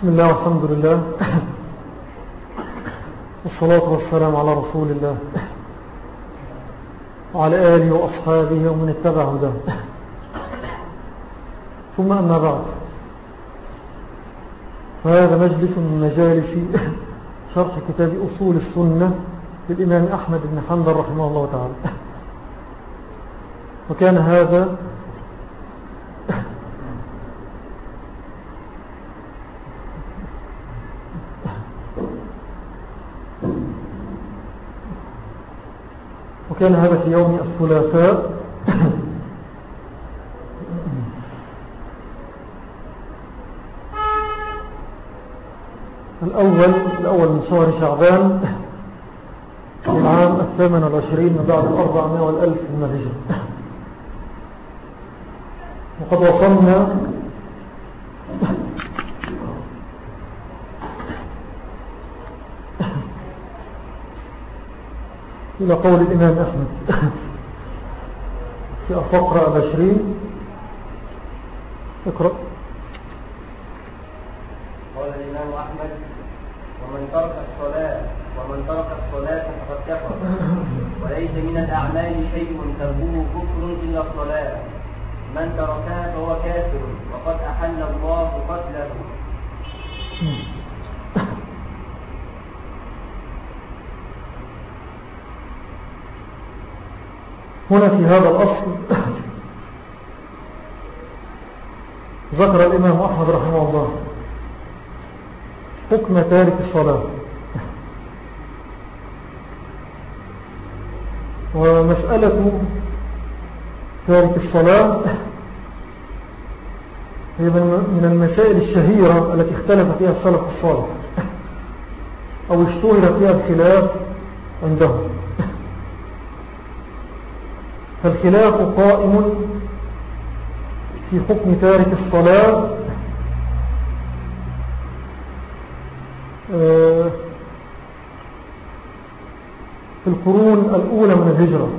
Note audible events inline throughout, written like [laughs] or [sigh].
بسم الله والحمد لله. [coughs] والصلاة والسلام على رسول الله. وعلى آله وأصحابه ومن اتبع هداه. ثم أما بعد. فهذا مجلس من مجالس شرح كتاب أصول السنة للإمام أحمد بن حنبل رحمه الله تعالى. وكان هذا وكان هذا في يوم الثلاثاء. [coughs] الأول, الأول من شهر شعبان في العام الثامن والعشرين من بعد الأربعمائة والألف من الهجرة. [coughs] وقد وصلنا إلى قول الإمام أحمد. [laughs] في الفقرة العشرين. اقرأ قال الإمام أحمد ومن ترك الصلاة ومن ترك الصلاة فقد كفر وليس من الأعمال شيء تربوه كفر إلا الصلاة من تركها فهو كافر وقد أحل الله قتله هنا في هذا الأصل ذكر الإمام أحمد رحمه الله حكم تارك الصلاة ومسألة تارك الصلاة هي من المسائل الشهيرة التي اختلف فيها السلف الصالح أو اشتهر فيها الخلاف عندهم. فالخلاف قائم في حكم تارك الصلاة. آه، في القرون الأولى من الهجرة.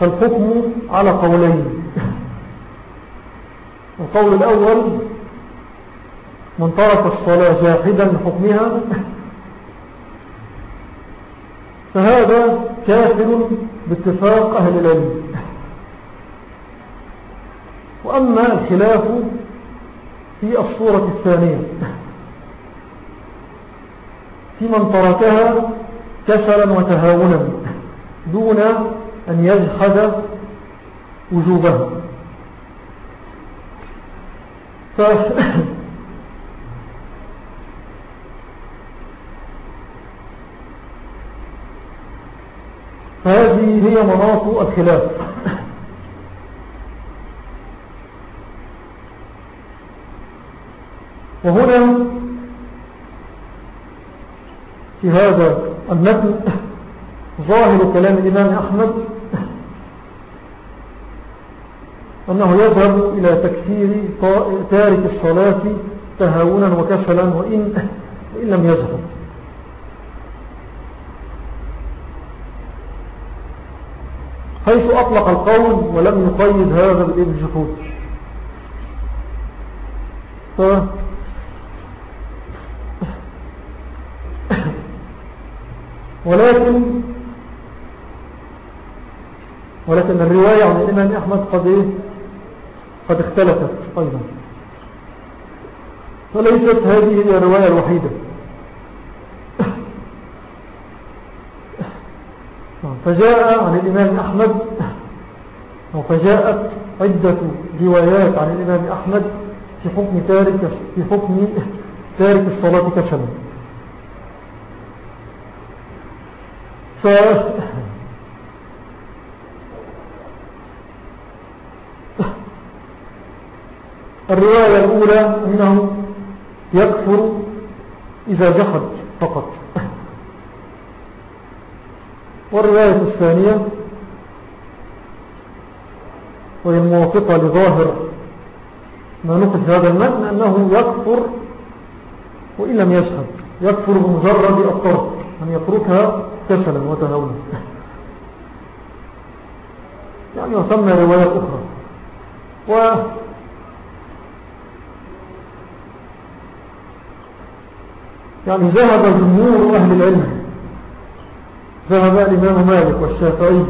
فالحكم على قولين. القول الأول من ترك الصلاة جاحدا لحكمها فهذا كافر باتفاق أهل العلم. وأما الخلاف في الصورة الثانية في من تركها كسلا وتهاونا دون أن يجحد وجوبها فهذه هي مناط الخلاف. وهنا في هذا النقل ظاهر كلام الإمام أحمد أنه يذهب إلى تكثير تارك الصلاة تهاونا وكسلا وإن, وإن لم يزهد حيث أطلق القول ولم يقيد هذا بالجحود. ولكن ولكن الرواية عن الإمام أحمد قد, إيه؟ قد اختلفت أيضا فليست هذه هي الرواية الوحيدة فجاء عن الإمام أحمد فجاءت عدة روايات عن الإمام أحمد في حكم تارك, في حكم تارك الصلاة كسلا. ف الرواية الأولى أنه يكفر إذا جحد فقط. والرواية الثانية وهي الموافقة لظاهر ما نقل في هذا المتن أنه يكفر وإن لم يشهد يكفر بمجرد الطرق أن يتركها كسلا وتهونا يعني وثم روايات أخرى. و يعني ذهب جمهور أهل العلم ذهب الإمام مالك والشافعي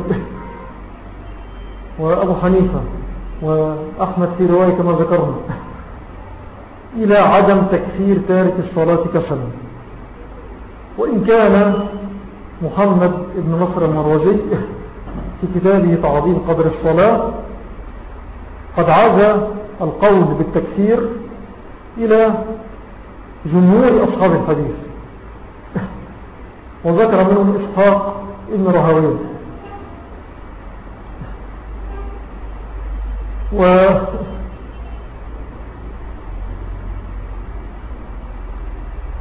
وأبو حنيفة وأحمد في رواية كما ذكرنا إلى عدم تكفير تارك الصلاة كسلا. وإن كان محمد بن نصر المروزي في كتابه تعظيم قدر الصلاة قد عاد القول بالتكفير إلى جمهور أصحاب الحديث. وذكر منهم إسحاق ابن رهوين. و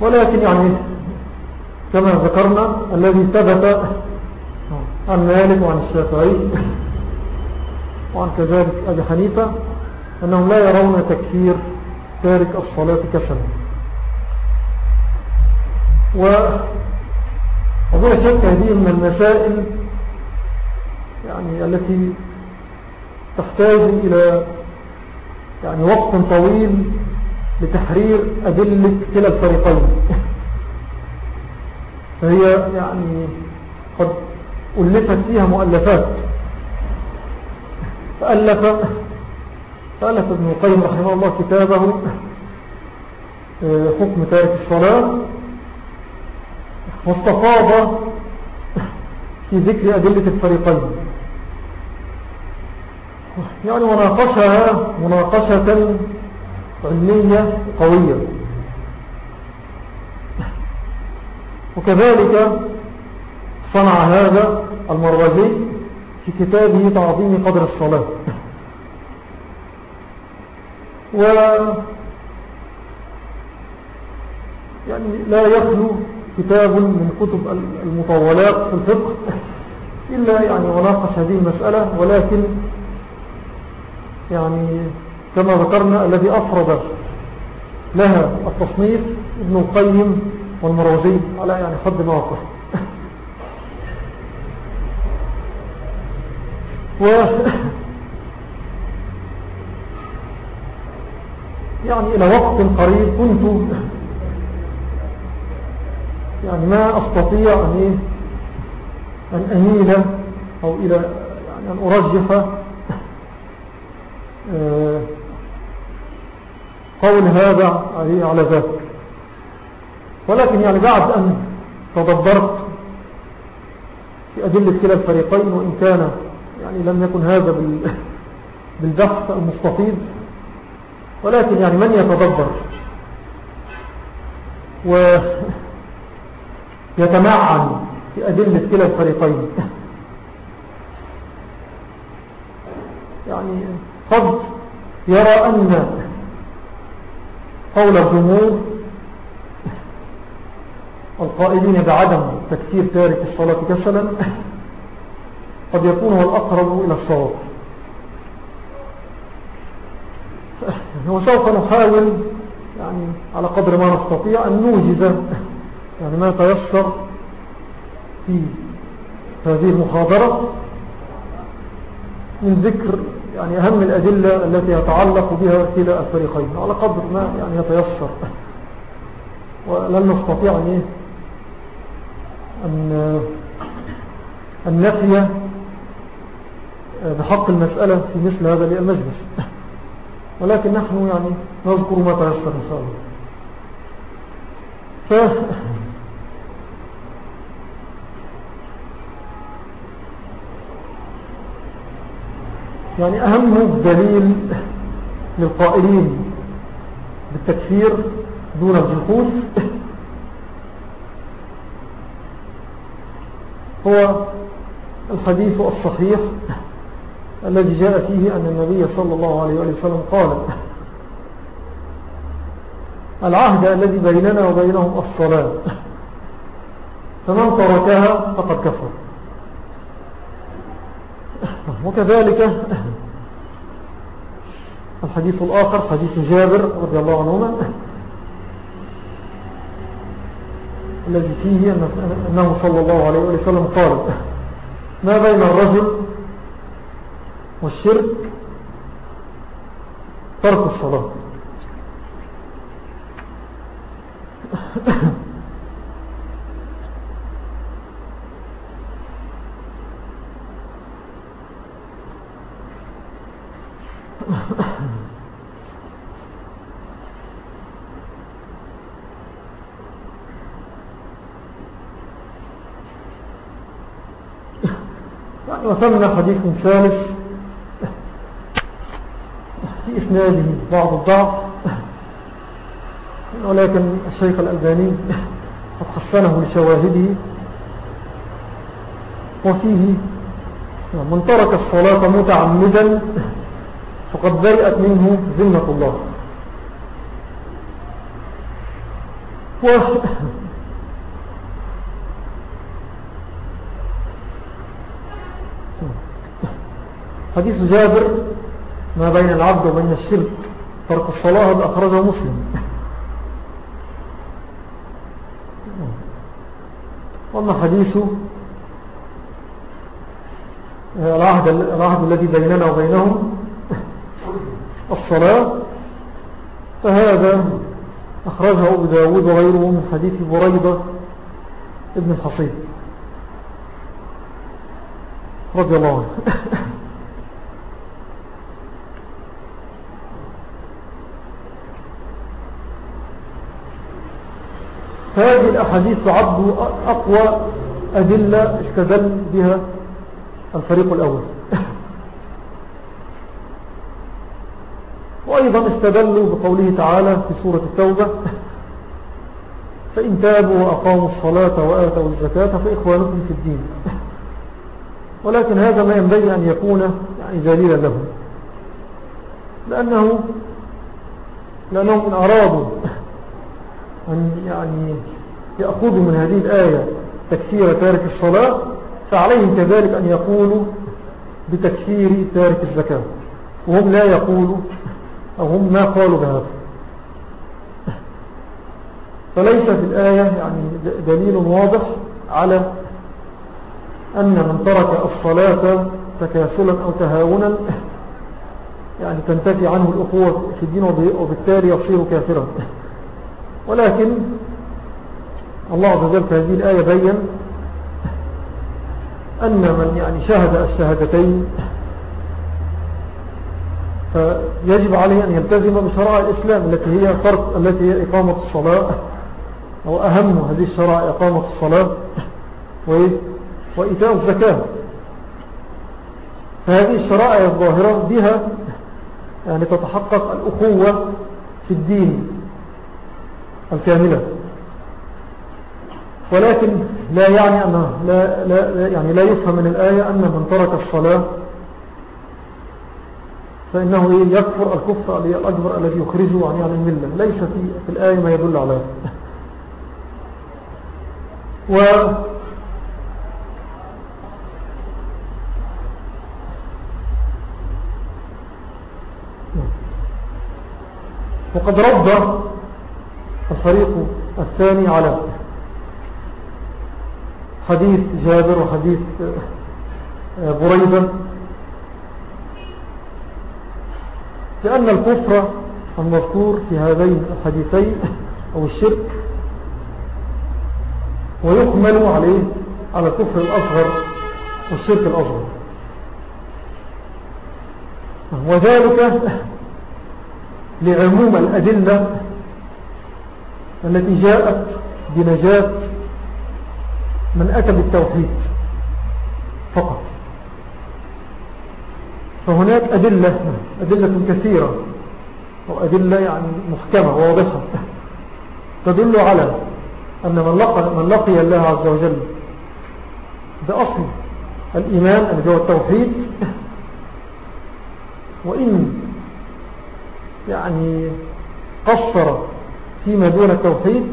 ولكن يعني كما ذكرنا الذي ثبت عن مالك وعن الشافعي وعن كذلك أبي حنيفة أنهم لا يرون تكفير تارك الصلاة كسلا وأظن شك هذه من المسائل يعني التي تحتاج إلى يعني وقت طويل لتحرير أدلة كلا الفريقين. [laughs] فهي يعني قد ألفت فيها مؤلفات. فألف فألف ابن القيم رحمه الله كتابه آه، حكم تارك الصلاة. واستفاض في ذكر أدلة الفريقين. يعني مناقشها مناقشة علمية قوية. وكذلك صنع هذا المروزي في كتابه تعظيم قدر الصلاة. و يعني لا يخلو كتاب من كتب المطولات في الفقه. إلا يعني وناقش هذه المسألة ولكن يعني كما ذكرنا الذي أفرد لها التصنيف ابن القيم والمروزي على يعني حد ما وقفت. [laughs] و [laughs] يعني إلى وقت قريب كنت يعني ما أستطيع أن, إيه؟ أن أميل أو إلى يعني أن أرجح آه، قول هذا على ذاك. ولكن يعني بعد أن تدبرت في أدلة كلا الفريقين وإن كان يعني لم يكن هذا [laughs] بالبحث المستفيد ولكن يعني من يتدبر؟ [laughs] ويتمعن في أدلة كلا الفريقين. يعني قد يرى أن قول الجمهور القائلين بعدم تكثير تارك الصلاة كسلا قد يكون هو الأقرب إلى الصواب. وسوف نحاول يعني على قدر ما نستطيع أن نوجز يعني ما تيسر في هذه المحاضرة من ذكر يعني أهم الأدلة التي يتعلق بها كلا الفريقين. على قدر ما يعني يتيسر. ولن نستطيع أن أن النفي بحق المسألة في مثل هذا المجلس. ولكن نحن يعني نذكر ما تيسر إن شاء الله ف يعني أهم دليل للقائلين بالتكفير دون الجحود هو الحديث الصحيح الذي جاء فيه أن النبي صلى الله عليه وسلم قال العهد الذي بيننا وبينهم الصلاة فمن تركها فقد كفر وكذلك الحديث الآخر حديث جابر رضي الله عنهما الذي فيه أنه صلى الله عليه وسلم قال ما بين الرجل والشرك ترك الصلاة. وثمنا حديث ثالث. في إسناده بعض الضعف ولكن الشيخ الألباني قد حسنه لشواهده. وفيه من ترك الصلاة متعمدا فقد برئت منه ذمة الله و حديث جابر ما بين العبد وبين الشرك ترك الصلاة هذا أخرجه مسلم. وأما حديث العهد, العهد الذي بيننا وبينهم الصلاة فهذا أخرجه أبو داود وغيره من حديث بريدة ابن الحصيب. رضي الله عنه. [laughs] هذه الأحاديث تعد أقوى أدلة استدل بها الفريق الأول. [laughs] وأيضا استدلوا بقوله تعالى في سورة التوبة [laughs] فإن تابوا وأقاموا الصلاة وآتوا الزكاة فإخوانكم في الدين. [laughs] ولكن هذا ما ينبغي أن يكون يعني دليلا لهم لأنه لأنهم إن أرادوا أن يعني يأخذوا من هذه الآية تكفير تارك الصلاة فعليهم كذلك أن يقولوا بتكفير تارك الزكاة. وهم لا يقولوا أو هم ما قالوا بهذا. فليس في الآية يعني دليل واضح على أن من ترك الصلاة تكاسلا أو تهاونا يعني تنتفي عنه الأخوة في الدين وبالتالي يصير كافرا. ولكن الله عز وجل في هذه الآية بيّن أن من يعني شاهد الشهادتين فيجب عليه أن يلتزم بشرائع الإسلام التي هي فرق التي هي إقامة الصلاة أو أهم هذه الشرائع إقامة الصلاة وإيتاء الزكاة. فهذه الشرائع الظاهرة بها يعني تتحقق الأخوة في الدين. الكاملة. ولكن لا يعني أنه لا, لا, يعني لا يفهم من الآية أن من ترك الصلاة فإنه يكفر الكفر الأكبر الذي يخرجه عن الملة. ليس في, الآية ما يدل على و وقد رد الفريق الثاني على حديث جابر وحديث آه، بريدة. لأن الكفر المذكور في هذين الحديثين أو الشرك ويكمل عليه على الكفر الأصغر والشرك الأصغر. وذلك لعموم الأدلة التي جاءت بنجاة من أتى بالتوحيد فقط. فهناك أدلة أدلة كثيرة أو أدلة يعني محكمة واضحة. تدل على أن من لقى, من لقي الله عز وجل بأصل الإيمان الذي هو التوحيد وإن يعني قصر فيما دون التوحيد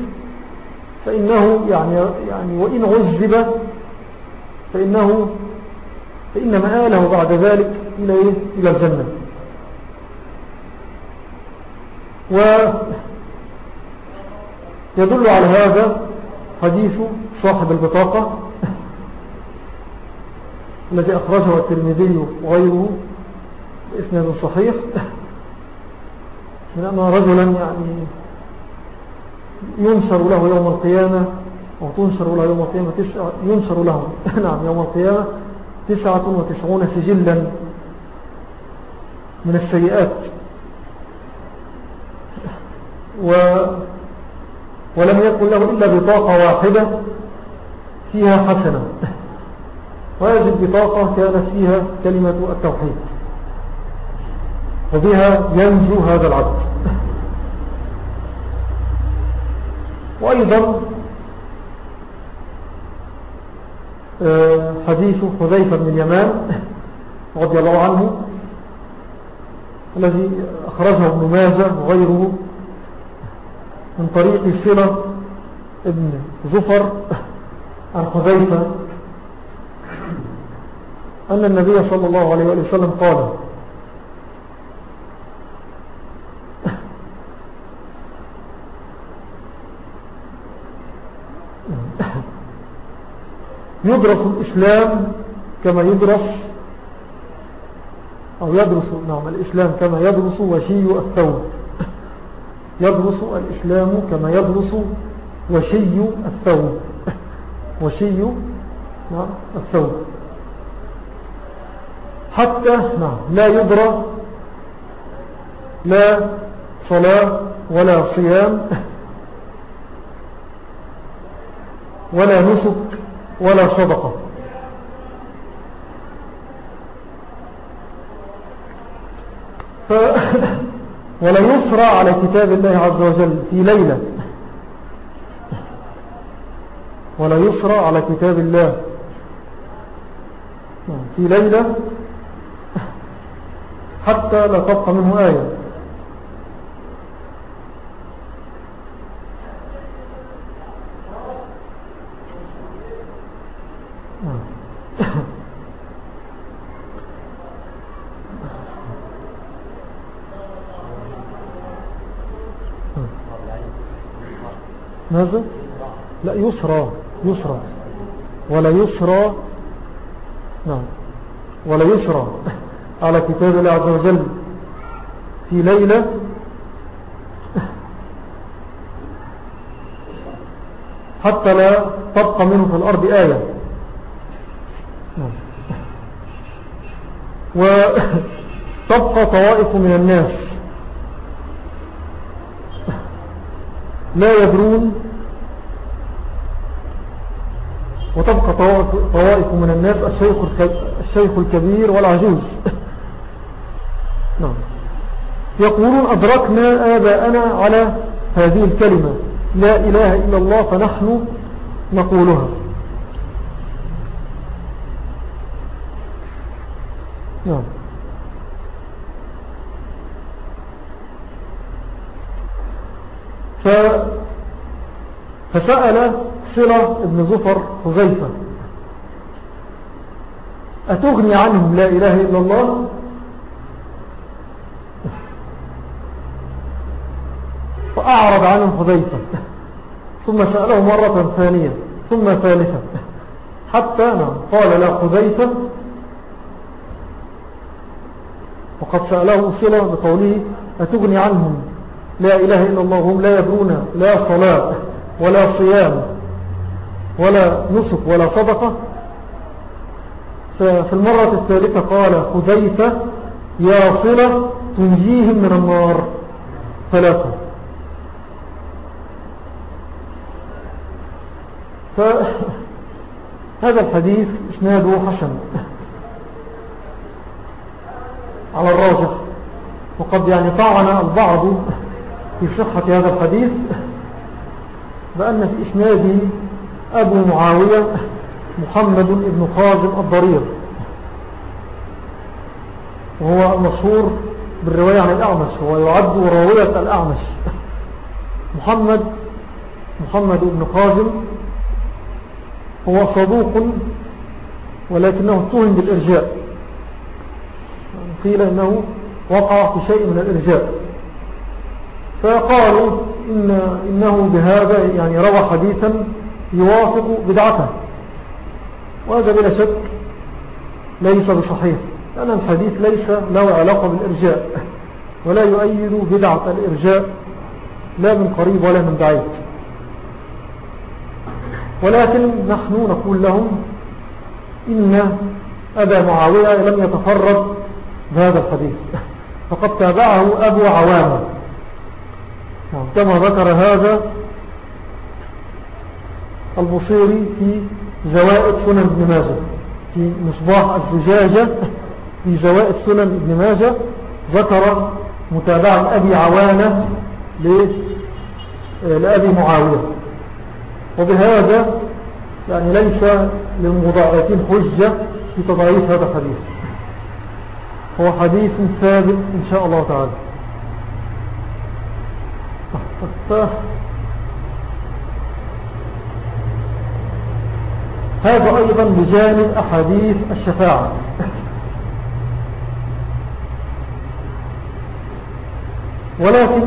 فإنه يعني, يعني وإن عذب فإنه فإن مآله بعد ذلك إلى, إيه؟ إلى الجنة ويدل على هذا حديث صاحب البطاقة [laughs] الذي أخرجه الترمذي وغيره بإسناد صحيح [laughs] من أن رجلا يعني ينشر له يوم القيامة أو تنشر له يوم القيامة ينشر له [laughs] نعم يوم القيامة تسعة وتسعون سجلا من السيئات. و ولم يكن له إلا بطاقة واحدة فيها حسنة. وهذه البطاقة كانت فيها كلمة التوحيد وبها ينجو هذا العبد. وأيضا آه، حديث حذيفة بن اليمان رضي الله عنه الذي أخرجه ابن ماجه وغيره من طريق سلة ابن زفر عن حذيفة أن النبي صلى الله عليه وسلم قال يدرس الإسلام كما يدرس أو يدرس نعم الإسلام كما يدرس وشي الثوب. يدرس الإسلام كما يدرس وشي الثوب. وشي نعم الثوب. حتى نعم لا يدرى لا صلاة ولا صيام ولا نسك. ولا صدقة. ف... [laughs] ولا يسرى على كتاب الله عز وجل في ليلة. ولا يسرى على كتاب الله في ليلة حتى لا تبقى منه آية. ماذا لا يسرى يسرى. ولا يسرى نعم. ولا يسرى. [laughs] على كتاب الله عز وجل في ليلة. [laughs] حتى لا تبقى منه في الأرض آية. نعم. [laughs] وتبقى طوائف من الناس. لا يدرون وتبقى طوائف من الناس الشيخ, الكبير والعجوز. [laughs] نعم. يقولون أدركنا آباءنا على هذه الكلمة. لا إله إلا الله فنحن نقولها. نعم ف فسأل صلة ابن زفر حزيفة أتغني عنهم لا إله إلا الله؟ فأعرض عنهم حذيفة. ثم سأله مرة ثانية ثم ثالثة. حتى نعم قال لا حذيفة. وقد سأله صلة بقوله أتغني عنهم لا إله إلا الله هم لا يدرون لا صلاة ولا صيام ولا نسك ولا صدقة. ففي المرة الثالثة قال حذيفة يا صلة تنجيهم من النار. ثلاثة. فهذا [laughs] الحديث إسناده حسن. [laughs] على الراجح. وقد يعني طعن البعض. [laughs] في صحة هذا الحديث بأن في إسناده أبو معاوية محمد بن خازم الضرير وهو مشهور بالرواية عن الأعمش هو يعد راوية الأعمش. محمد محمد بن خازم هو صدوق ولكنه اتهم بالإرجاء. قيل إنه وقع في شيء من الإرجاء. فقالوا إن إنه بهذا يعني روى حديثا يوافق بدعته. وهذا بلا شك ليس بصحيح لأن الحديث ليس له علاقة بالإرجاء ولا يؤيد بدعة الإرجاء لا من قريب ولا من بعيد. ولكن نحن نقول لهم إن أبا معاوية لم يتفرد بهذا الحديث. فقد تابعه أبو عوامة. نعم، كما ذكر هذا البصيري في زوائد سنن ابن ماجه في مصباح الزجاجة في زوائد سنن ابن ماجه ذكر متابعة أبي عوانة لأبي معاوية. وبهذا يعني ليس للمضاعفين حجة في تضعيف هذا الحديث. هو حديث ثابت إن شاء الله تعالى. هذا أيضا بجانب أحاديث الشفاعة. ولكن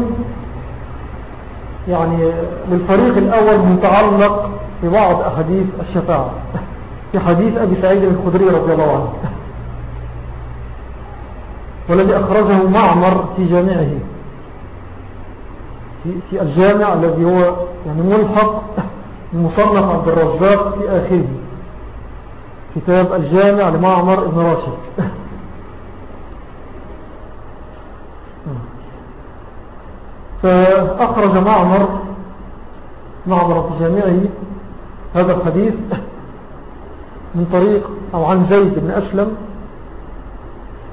يعني للفريق الأول متعلق ببعض أحاديث الشفاعة. في حديث أبي سعيد الخدري رضي الله عنه. والذي أخرجه معمر في جامعه. في الجامع الذي هو يعني ملحق المصنف عبد الرزاق في آخره. كتاب الجامع لمعمر ابن راشد. فأخرج معمر معمر في جامعه هذا الحديث من طريق أو عن زيد بن أسلم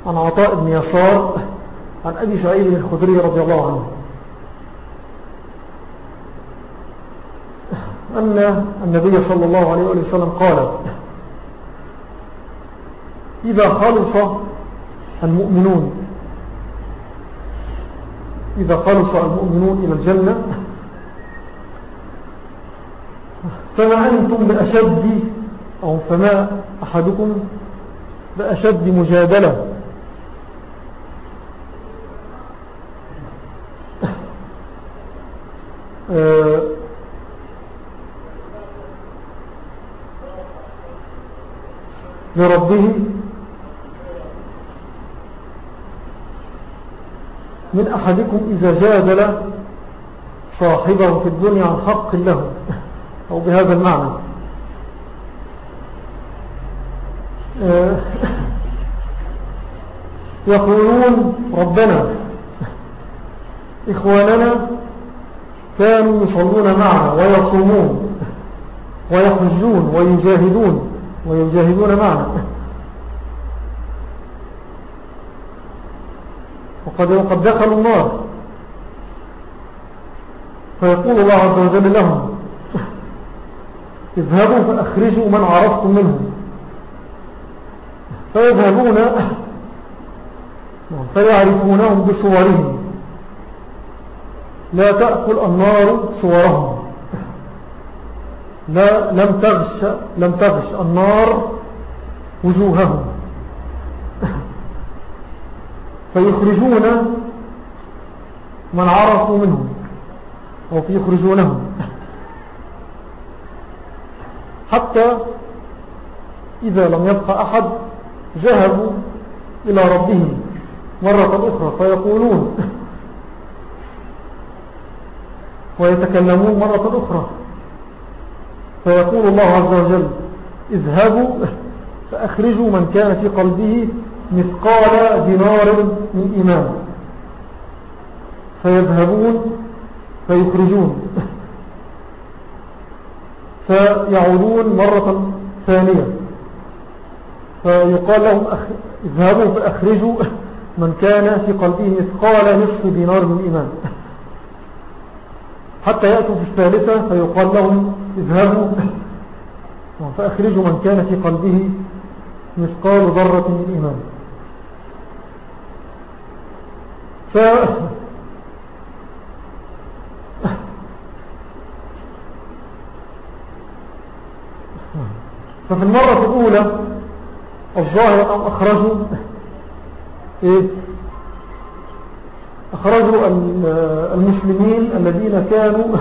عن عطاء بن يسار عن أبي سعيد الخدري رضي الله عنه. أن النبي صلى الله عليه وسلم قال إذا خلص المؤمنون إذا خلص المؤمنون إلى الجنة فما أنتم بأشد أو فما أحدكم بأشد مجادلة؟ آه، لربه من أحدكم إذا جادل صاحبه في الدنيا عن حق له أو بهذا المعنى. آه، يقولون ربنا إخواننا كانوا يصلون معنا ويصومون ويحجون ويجاهدون. ويجاهدون معنا وقد, وقد دخلوا النار. فيقول الله عز وجل لهم اذهبوا فأخرجوا من عرفتم منهم. فيذهبون فيعرفونهم بصورهم. لا تأكل النار صورهم. لا لم تغش, لم تغش النار وجوههم. [laughs] فيخرجون من عرفوا منهم أو فيخرجونهم. [laughs] حتى إذا لم يبقى أحد ذهبوا إلى ربهم مرة أخرى فيقولون [laughs] ويتكلمون مرة أخرى. فيقول الله عز وجل اذهبوا فأخرجوا من كان في قلبه مثقال دينار من إيمان. فيذهبون فيخرجون. فيعودون مرة ثانية. فيقال لهم اذهبوا فأخرجوا من كان في قلبه مثقال نصف دينار من إيمان. حتى يأتوا في الثالثة فيقال لهم اذهبوا فأخرجوا من كان في قلبه مثقال ذرة من إيمان. ف ففي المرة الأولى الظاهر أم أخرجوا إيه؟ أخرجوا المسلمين الذين كانوا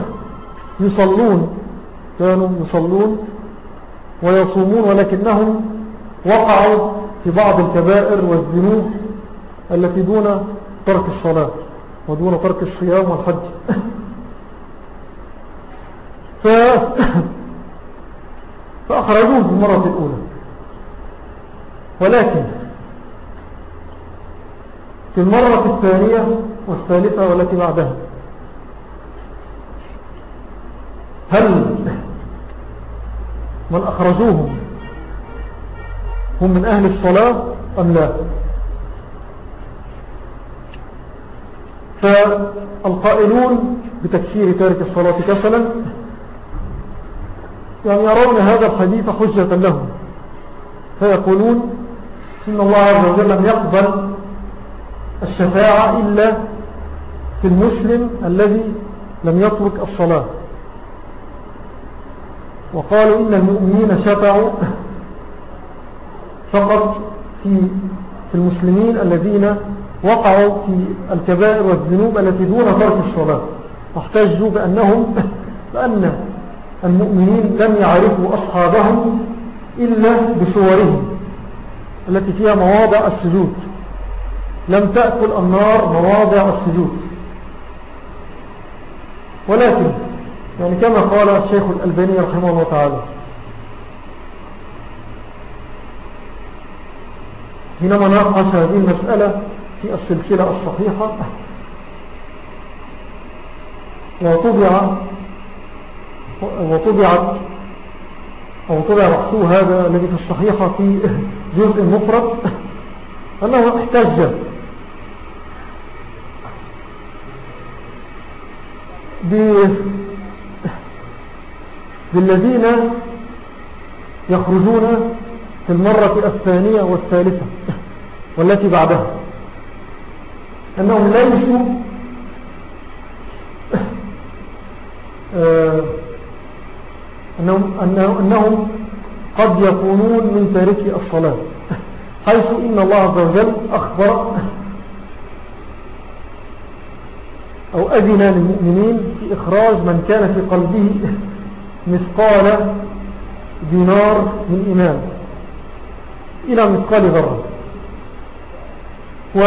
يصلون كانوا يصلون ويصومون ولكنهم وقعوا في بعض الكبائر والذنوب التي دون ترك الصلاة ودون ترك الصيام والحج. ف... فأخرجوه في المرة الأولى. ولكن في المرة الثانية والثالثة والتي بعدها هل من أخرجوهم هم من أهل الصلاة أم لا؟ فالقائلون بتكفير تارك الصلاة كسلا يعني يرون هذا الحديث حجة لهم. فيقولون إن الله عز وجل لم يقبل الشفاعة إلا في المسلم الذي لم يترك الصلاة. وقالوا إن المؤمنين شفعوا فقط في في المسلمين الذين وقعوا في الكبائر والذنوب التي دون ترك الصلاة. واحتجوا بأنهم [laughs] بأن المؤمنين لم يعرفوا أصحابهم إلا بصورهم التي فيها مواضع السجود. لم تأكل النار مواضع السجود. ولكن يعني كما قال الشيخ الألباني رحمه الله تعالى. حينما ناقش هذه المسألة في السلسلة الصحيحة وطبع وطبعت أو طبع محصول هذا الذي في الصحيحة في جزء مفرد أنه احتج. بالذين يخرجون في المرة الثانية والثالثة والتي بعدها. أنهم ليسوا آه، أنهم, أنهم قد يكونون من تارك الصلاة حيث إن الله عز وجل أخبر أو أذن للمؤمنين في إخراج من كان في قلبه مثقال دينار من إيمان. إلى مثقال ذرة. و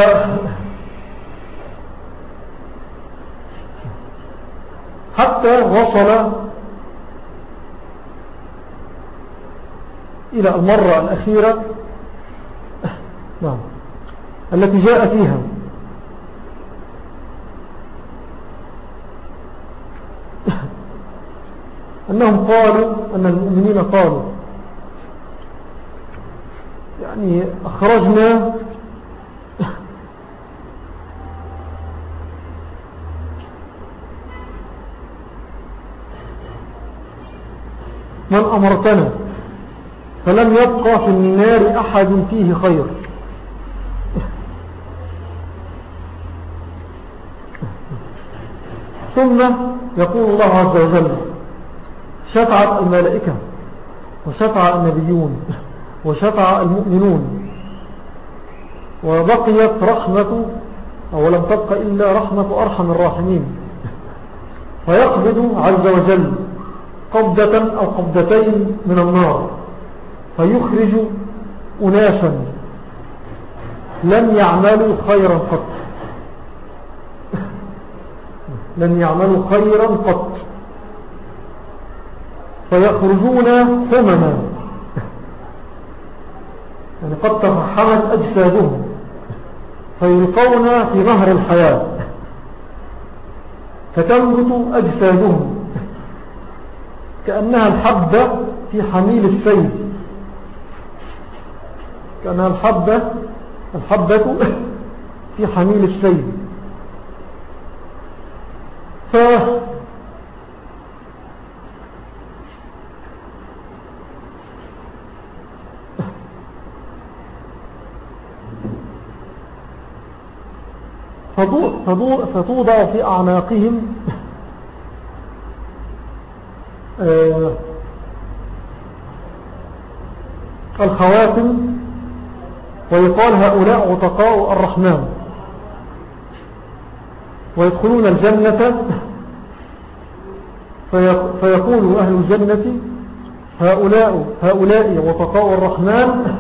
حتى وصل إلى المرة الأخيرة نعم التي جاء فيها. أنهم قالوا أن المؤمنين قالوا. يعني أخرجنا من أمرتنا. فلم يبقى في النار أحد فيه خير. ثم يقول الله عز وجل شفعت الملائكة وشفع النبيون وشفع المؤمنون. وبقيت رحمة أو لم تبق إلا رحمة أرحم الراحمين. فيقبض عز وجل قبضة أو قبضتين من النار فيخرج أناسا لم يعملوا خيرا قط. [laughs] لم يعملوا خيرا قط. فيخرجون ثمنا يعني قد تفحمت أجسادهم فيلقون في نهر الحياة. فتنبت أجسادهم. كأنها الحبة في حميل السيد كأنها الحبة الحبة في حميل السيد فتوضع في أعناقهم. آه، الخواتم ويقال هؤلاء عتقاء الرحمن. ويدخلون الجنة فيقول أهل الجنة هؤلاء هؤلاء عتقاء الرحمن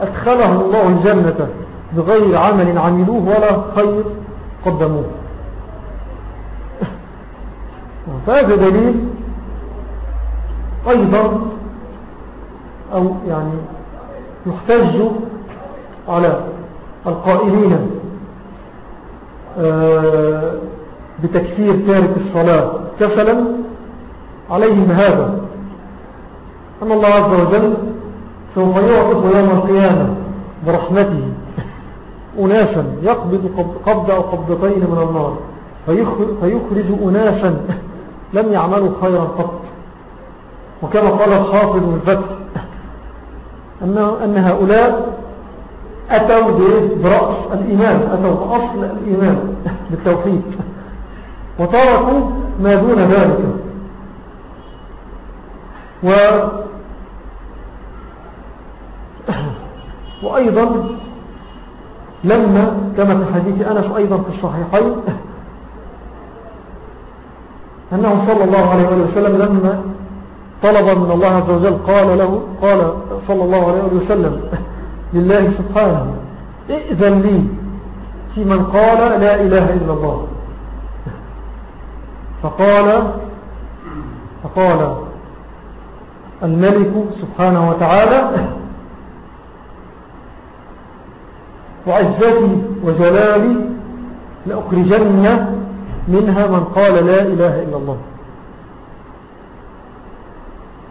أدخلهم الله الجنة بغير عمل عملوه ولا خير. قدموه. فهذا دليل أيضا أو يعني يحتج على القائلين آه، بتكفير تارك الصلاة. كسلا عليهم هذا. أن الله عز وجل سوف يعطف يوم القيامة برحمته. أناسا يقبض قبض أو قبضتين من النار فيخرج أناسا [laughs] لم يعملوا خيرا قط وكما قال الحافظ الفتح أن هؤلاء أتوا برأس الإيمان أتوا بأصل الإيمان [laughs] بالتوحيد. وتركوا ما دون ذلك. و [clears throat] وأيضا لما كما في حديث أنس أيضا في الصحيحين أنه صلى الله عليه وسلم لما طلب من الله عز وجل قال له قال صلى الله عليه وسلم لله سبحانه ائذن لي في من قال لا إله إلا الله. فقال فقال الملك سبحانه وتعالى وعزتي وجلالي لأخرجن منها من قال لا إله إلا الله.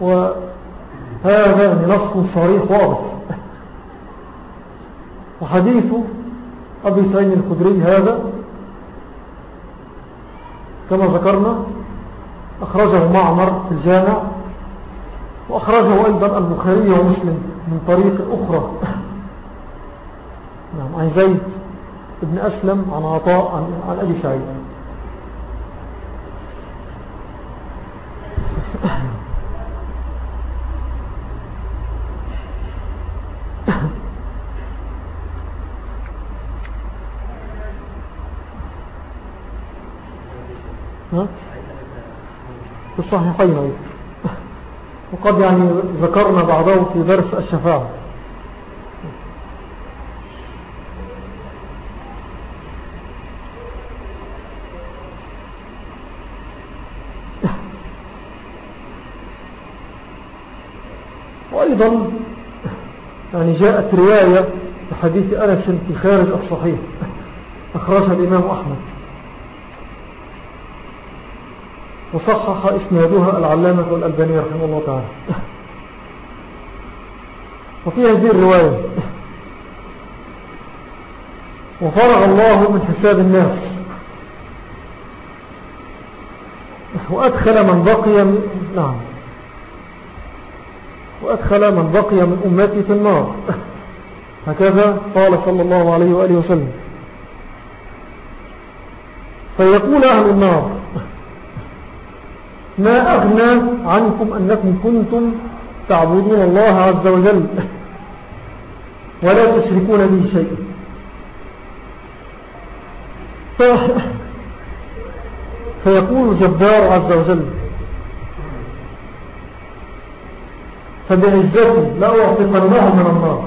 وهذا نص صريح واضح. وحديث أبي سعيد الخدري هذا كما ذكرنا أخرجه معمر في الجامع وأخرجه أيضا البخاري ومسلم من طريق أخرى. نعم عن زيد ابن أسلم عن عطاء عن, عن أبي سعيد. في الصحيحين. وقد يعني ذكرنا بعضه في درس الشفاعة. وأيضا يعني جاءت رواية حديث أنس في خارج الصحيح أخرجها الإمام أحمد. وصحح إسنادها العلامة والألباني رحمه الله تعالى. وفي هذه الرواية وفرغ الله من حساب الناس. وأدخل من بقي من نعم. وأدخل من بقي من أمتي في النار. هكذا قال صلى الله عليه وآله وسلم. فيقول أهل النار ما أغنى عنكم أنكم كنتم تعبدون الله عز وجل ولا تشركون به شيء فيقول الجبار عز وجل فبعزتي لأعطقنهم من النار.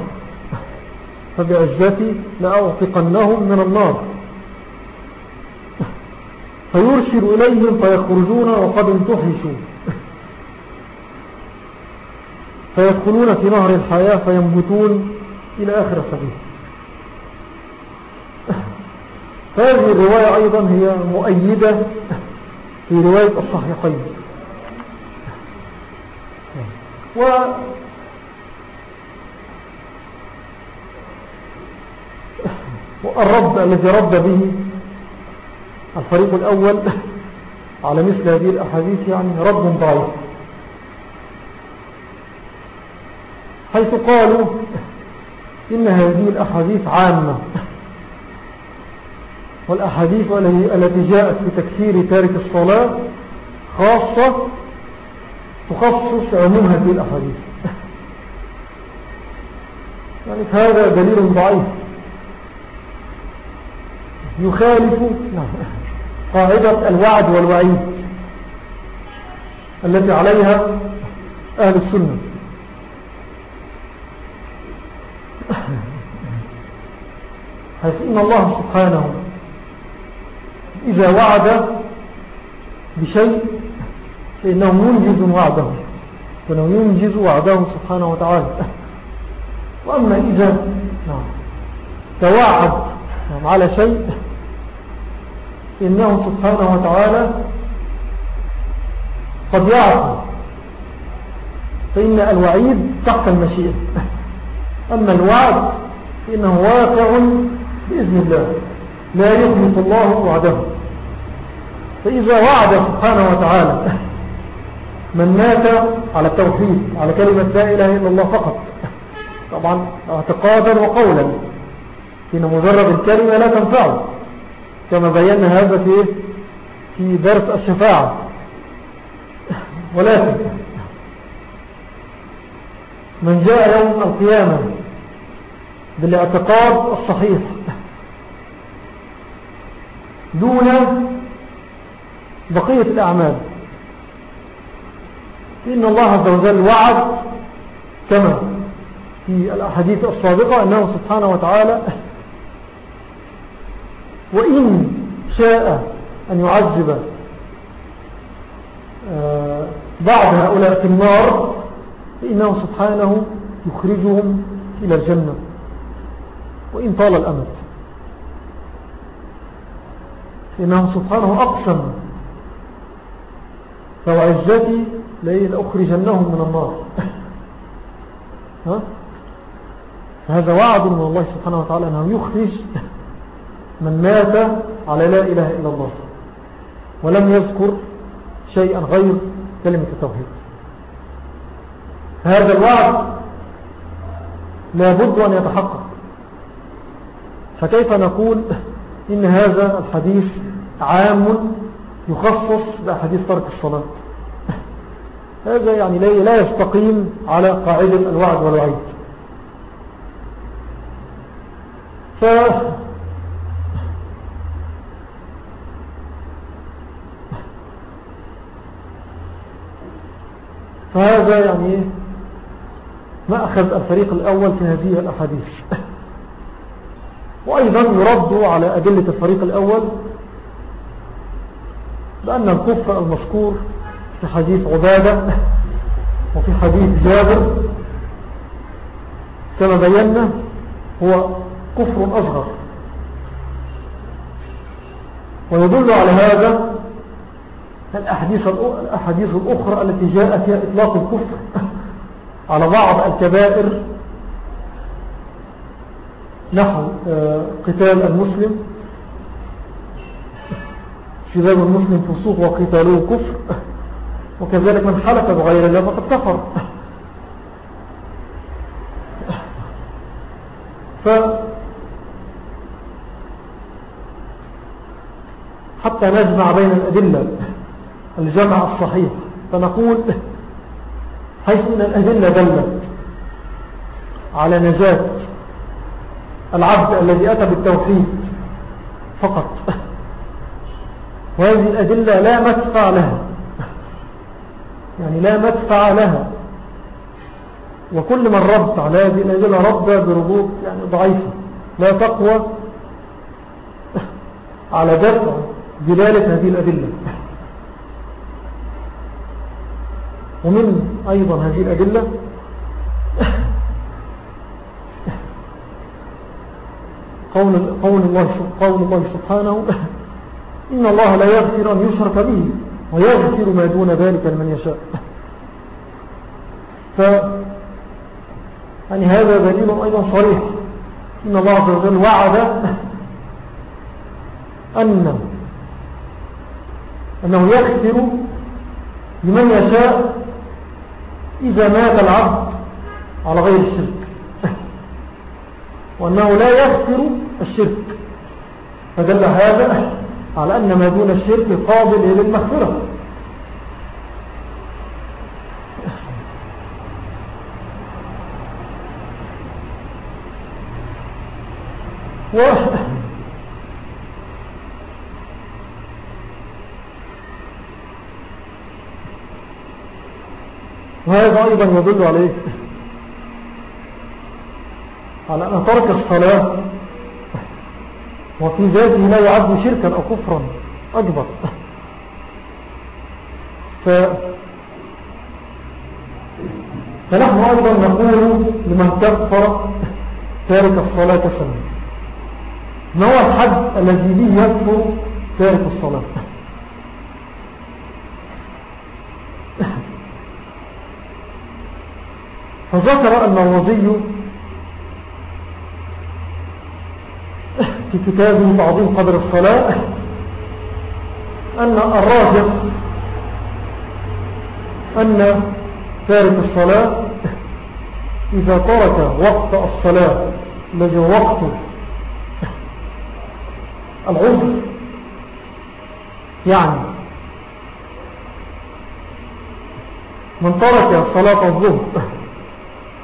فبعزتي لأعطقنهم من النار. فيرسل إليهم فيخرجون وقد انتحشوا. فيدخلون في نهر الحياة فينبتون إلى آخر الحديث. هذه الرواية أيضا هي مؤيدة في رواية الصحيحين. و والرد الذي رد به الفريق الأول. على مثل هذه الأحاديث يعني رد ضعيف حيث قالوا إن هذه الأحاديث عامة. والأحاديث التي جاءت في تكفير تارك الصلاة خاصة تخصص عموم هذه الأحاديث. يعني هذا دليل ضعيف. يخالف قاعدة الوعد والوعيد التي عليها أهل السنة. حيث إن الله سبحانه إذا وعد بشيء فإنه ينجز وعده. فإنه ينجز وعده سبحانه وتعالى. وأما إذا نعم توعد نعم على شيء إنه سبحانه وتعالى قد يعفو فإن الوعيد تحت المشيئة. أما الوعد فإنه واقع بإذن الله. لا يخلق الله وعده فإذا وعد سبحانه وتعالى من مات على التوحيد على كلمة لا إله إلا الله فقط. [laughs] طبعا اعتقادا وقولا. إن مجرد الكلمة لا تنفعه. كما بينا هذا في في درس الشفاعة. [laughs] ولكن من جاء يوم القيامة بالاعتقاد الصحيح. [laughs] دون بقية الأعمال. إن الله عز وجل وعد كما في الأحاديث السابقة أنه سبحانه وتعالى [laughs] وإن شاء أن يعذب آه، بعض هؤلاء في النار فإنه سبحانه يخرجهم إلى الجنة. وإن طال الأمد. إنه سبحانه أقسم فوعزتي لأخرجنهم من النار. ها؟ هذا وعد من الله سبحانه وتعالى أنه يخرج من مات على لا إله إلا الله ولم يذكر شيئا غير كلمة التوحيد. هذا الوعد لابد أن يتحقق. فكيف نقول إن هذا الحديث عام يخصص بأحاديث ترك الصلاة؟ هذا يعني لا يستقيم على قاعدة الوعد والوعيد. ف فهذا يعني ما أخذ الفريق الأول في هذه الأحاديث. وأيضا يرد على أدلة الفريق الأول بأن الكفر المذكور في حديث عبادة وفي حديث جابر كما بينا هو كفر أصغر. ويدل على هذا الأحاديث الأحاديث الأخرى التي جاء فيها إطلاق الكفر [laughs] على بعض الكبائر نحو آه، قتال المسلم. سباب المسلم فسوق وقتاله كفر. وكذلك من حلف بغير الله فقد كفر. ف حتى نجمع بين الأدلة الجمع الصحيح فنقول حيث أن الأدلة دلت على نجاة العبد الذي أتى بالتوحيد فقط. وهذه الأدلة لا مدفع لها. يعني لا مدفع لها. وكل من رد على هذه الأدلة رد بردود يعني ضعيفة. لا تقوى على دفع دلالة هذه الأدلة. ومن أيضا هذه الأدلة قول, قول, الله, قول الله سبحانه إن الله لا يغفر أن يشرك به. ويغفر ما دون ذلك لمن يشاء. ف يعني هذا دليل أيضا صريح. إن الله عز وجل وعد أن أنه يغفر لمن يشاء إذا مات العبد على غير الشرك. وأنه لا يغفر الشرك. فدل هذا على أن ما دون الشرك قابل للمغفرة. و وهذا أيضا يدل عليه على أن ترك الصلاة وفي ذاته لا يعد شركا أو كفرا. أكبر. ف فنحن أيضا نقول لمن كفر تارك الصلاة سنة. ما هو الحد الذي به يكفر تارك الصلاة. فذكر النووزي في كتابه تعظيم قدر الصلاة أن الراجح أن تارك الصلاة إذا ترك وقت الصلاة الذي وقت العذر يعني من ترك صلاة الظهر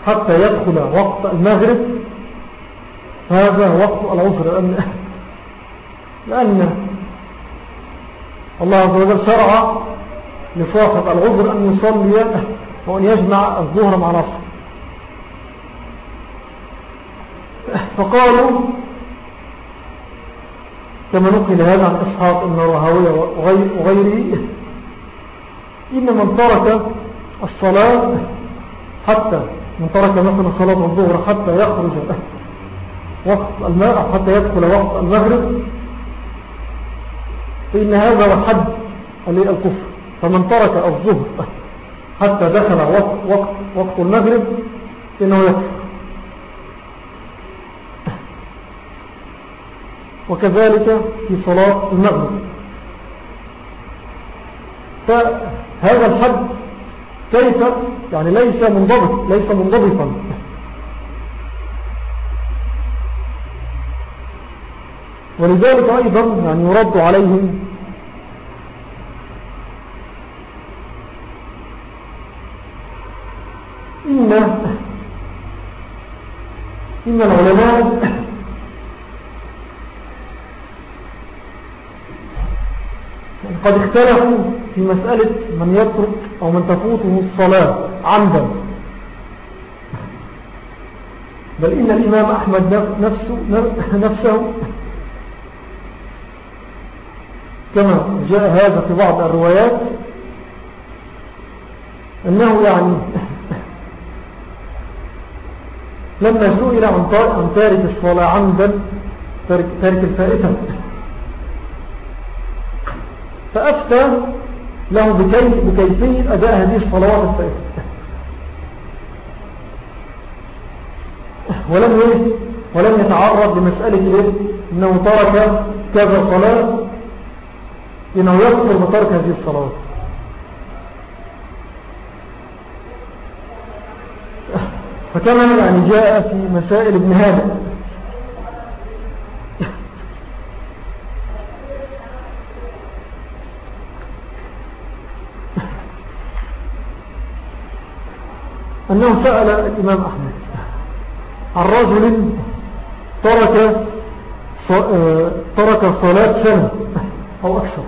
حتى يدخل وقت المغرب هذا وقت العذر لأن, لأن الله عز وجل شرع لصاحب العذر أن يصلي وأن يجمع الظهر مع نفسه. فقالوا كما نقل هذا عن إسحاق ابن رهوية وغيره إن من ترك الصلاة حتى من ترك مثلا صلاة الظهر حتى يخرج وقت الماء حتى يدخل وقت المغرب. فإن هذا هو حد الكفر فمن ترك الظهر حتى دخل وقت, وقت, وقت المغرب إنه يكفر. وكذلك في صلاة المغرب. فهذا الحد كيف؟ يعني ليس منضبط ليس منضبطا. ولذلك أيضا يعني يرد عليهم إن إن العلماء قد اختلفوا في مسألة من يترك أو من تفوته الصلاة عمدا. بل إن الإمام أحمد نفسه, نفسه كما جاء هذا في بعض الروايات أنه يعني [laughs] لما سئل عن تارك الصلاة عمدا تارك الفائتة فأفتى له بكيفية أداء هذه الصلوات الفائتة ولم ولم يتعرض لمسألة إيه؟ أنه ترك كذا صلاة إنه يكفر بترك هذه الصلوات. فكما يعني جاء في مسائل ابن هذا. أنه سأل الإمام أحمد عن رجل ترك آه، ترك صلاة سنة أو أكثر.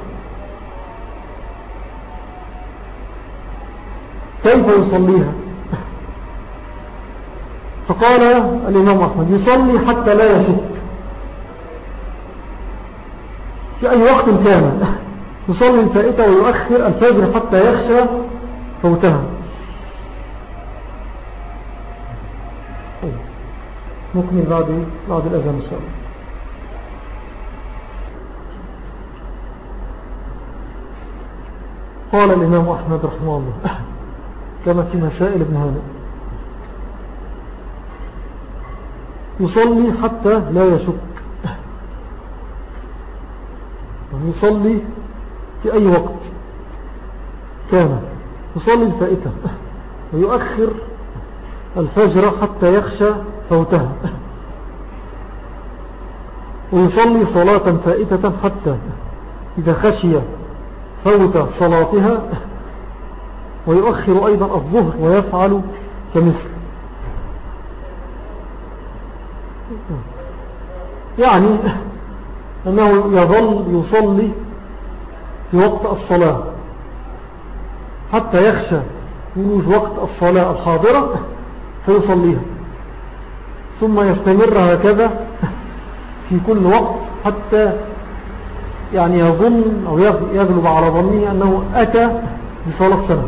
كيف يصليها؟ فقال الإمام أحمد يصلي حتى لا يشك. في أي وقت كان يصلي الفائتة ويؤخر الفجر حتى يخشى فوتها نكمل بعد بعد الأذان إن شاء الله. قال الإمام أحمد رحمه الله. كما في مسائل ابن هانئ. يصلي حتى لا يشك. يصلي في أي وقت. كان. يصلي الفائتة. ويؤخر الفجر حتى يخشى فوتها. ويصلي صلاة فائتة حتى إذا خشي فوت صلاتها. ويؤخر أيضا الظهر ويفعل كمثل. يعني أنه يظل يصلي في وقت الصلاة حتى يخشى يوجد وقت الصلاة الحاضرة فيصليها. ثم يستمر هكذا في كل وقت حتى يعني يظن أو يغلب على ظنه أنه أتى بصلاة سنة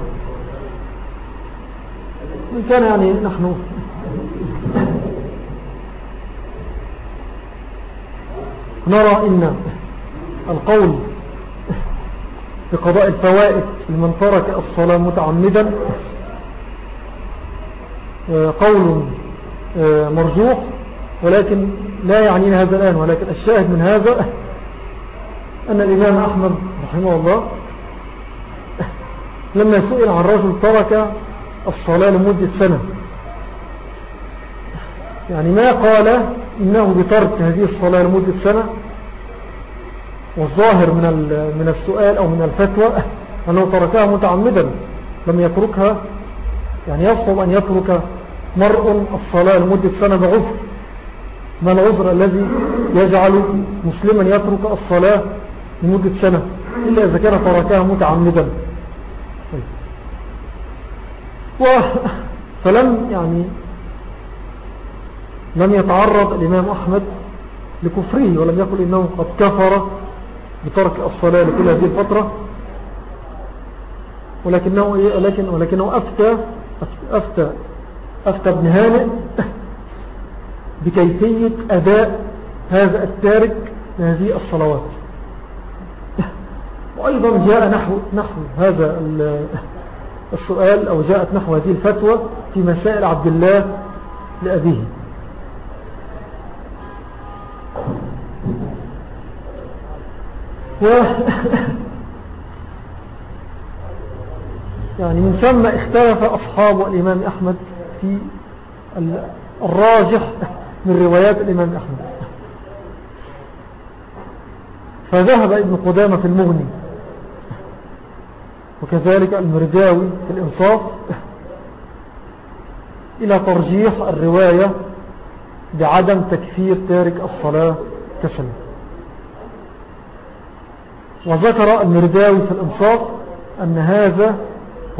إن كان يعني نحن. نرى إن القول بقضاء الفوائد لمن ترك الصلاة متعمدا آه، قول آه، مرجوح ولكن لا يعنينا هذا الآن ولكن الشاهد من هذا أن الإمام أحمد رحمه الله لما سئل عن رجل ترك الصلاة لمدة سنة. يعني ما قال إنه بترك هذه الصلاة لمدة سنة؟ والظاهر من من السؤال أو من الفتوى أنه تركها متعمدا لم يتركها. يعني يصعب أن يترك مرء الصلاة لمدة سنة بعذر. ما العذر الذي يجعل مسلما يترك الصلاة لمدة سنة؟ إلا إذا كان تركها متعمدا. فلم يعني لم يتعرض الإمام أحمد لكفره ولم يقل إنه قد كفر بترك الصلاة لكل هذه الفترة ولكنه, إيه؟ ولكن ولكنه أفتى, أفتى, أفتى ابن هانئ بكيفية أداء هذا التارك لهذه الصلوات وأيضا جاء نحو, نحو هذا السؤال أو جاءت نحو هذه الفتوى في مسائل عبد الله لأبيه. و [laughs] يعني من ثم اختلف أصحاب الإمام أحمد في الراجح من روايات الإمام أحمد. فذهب ابن قدامة في المغني. وكذلك المرداوي في الإنصاف إلى ترجيح الرواية بعدم تكفير تارك الصلاة كسلا وذكر المرداوي في الإنصاف أن هذا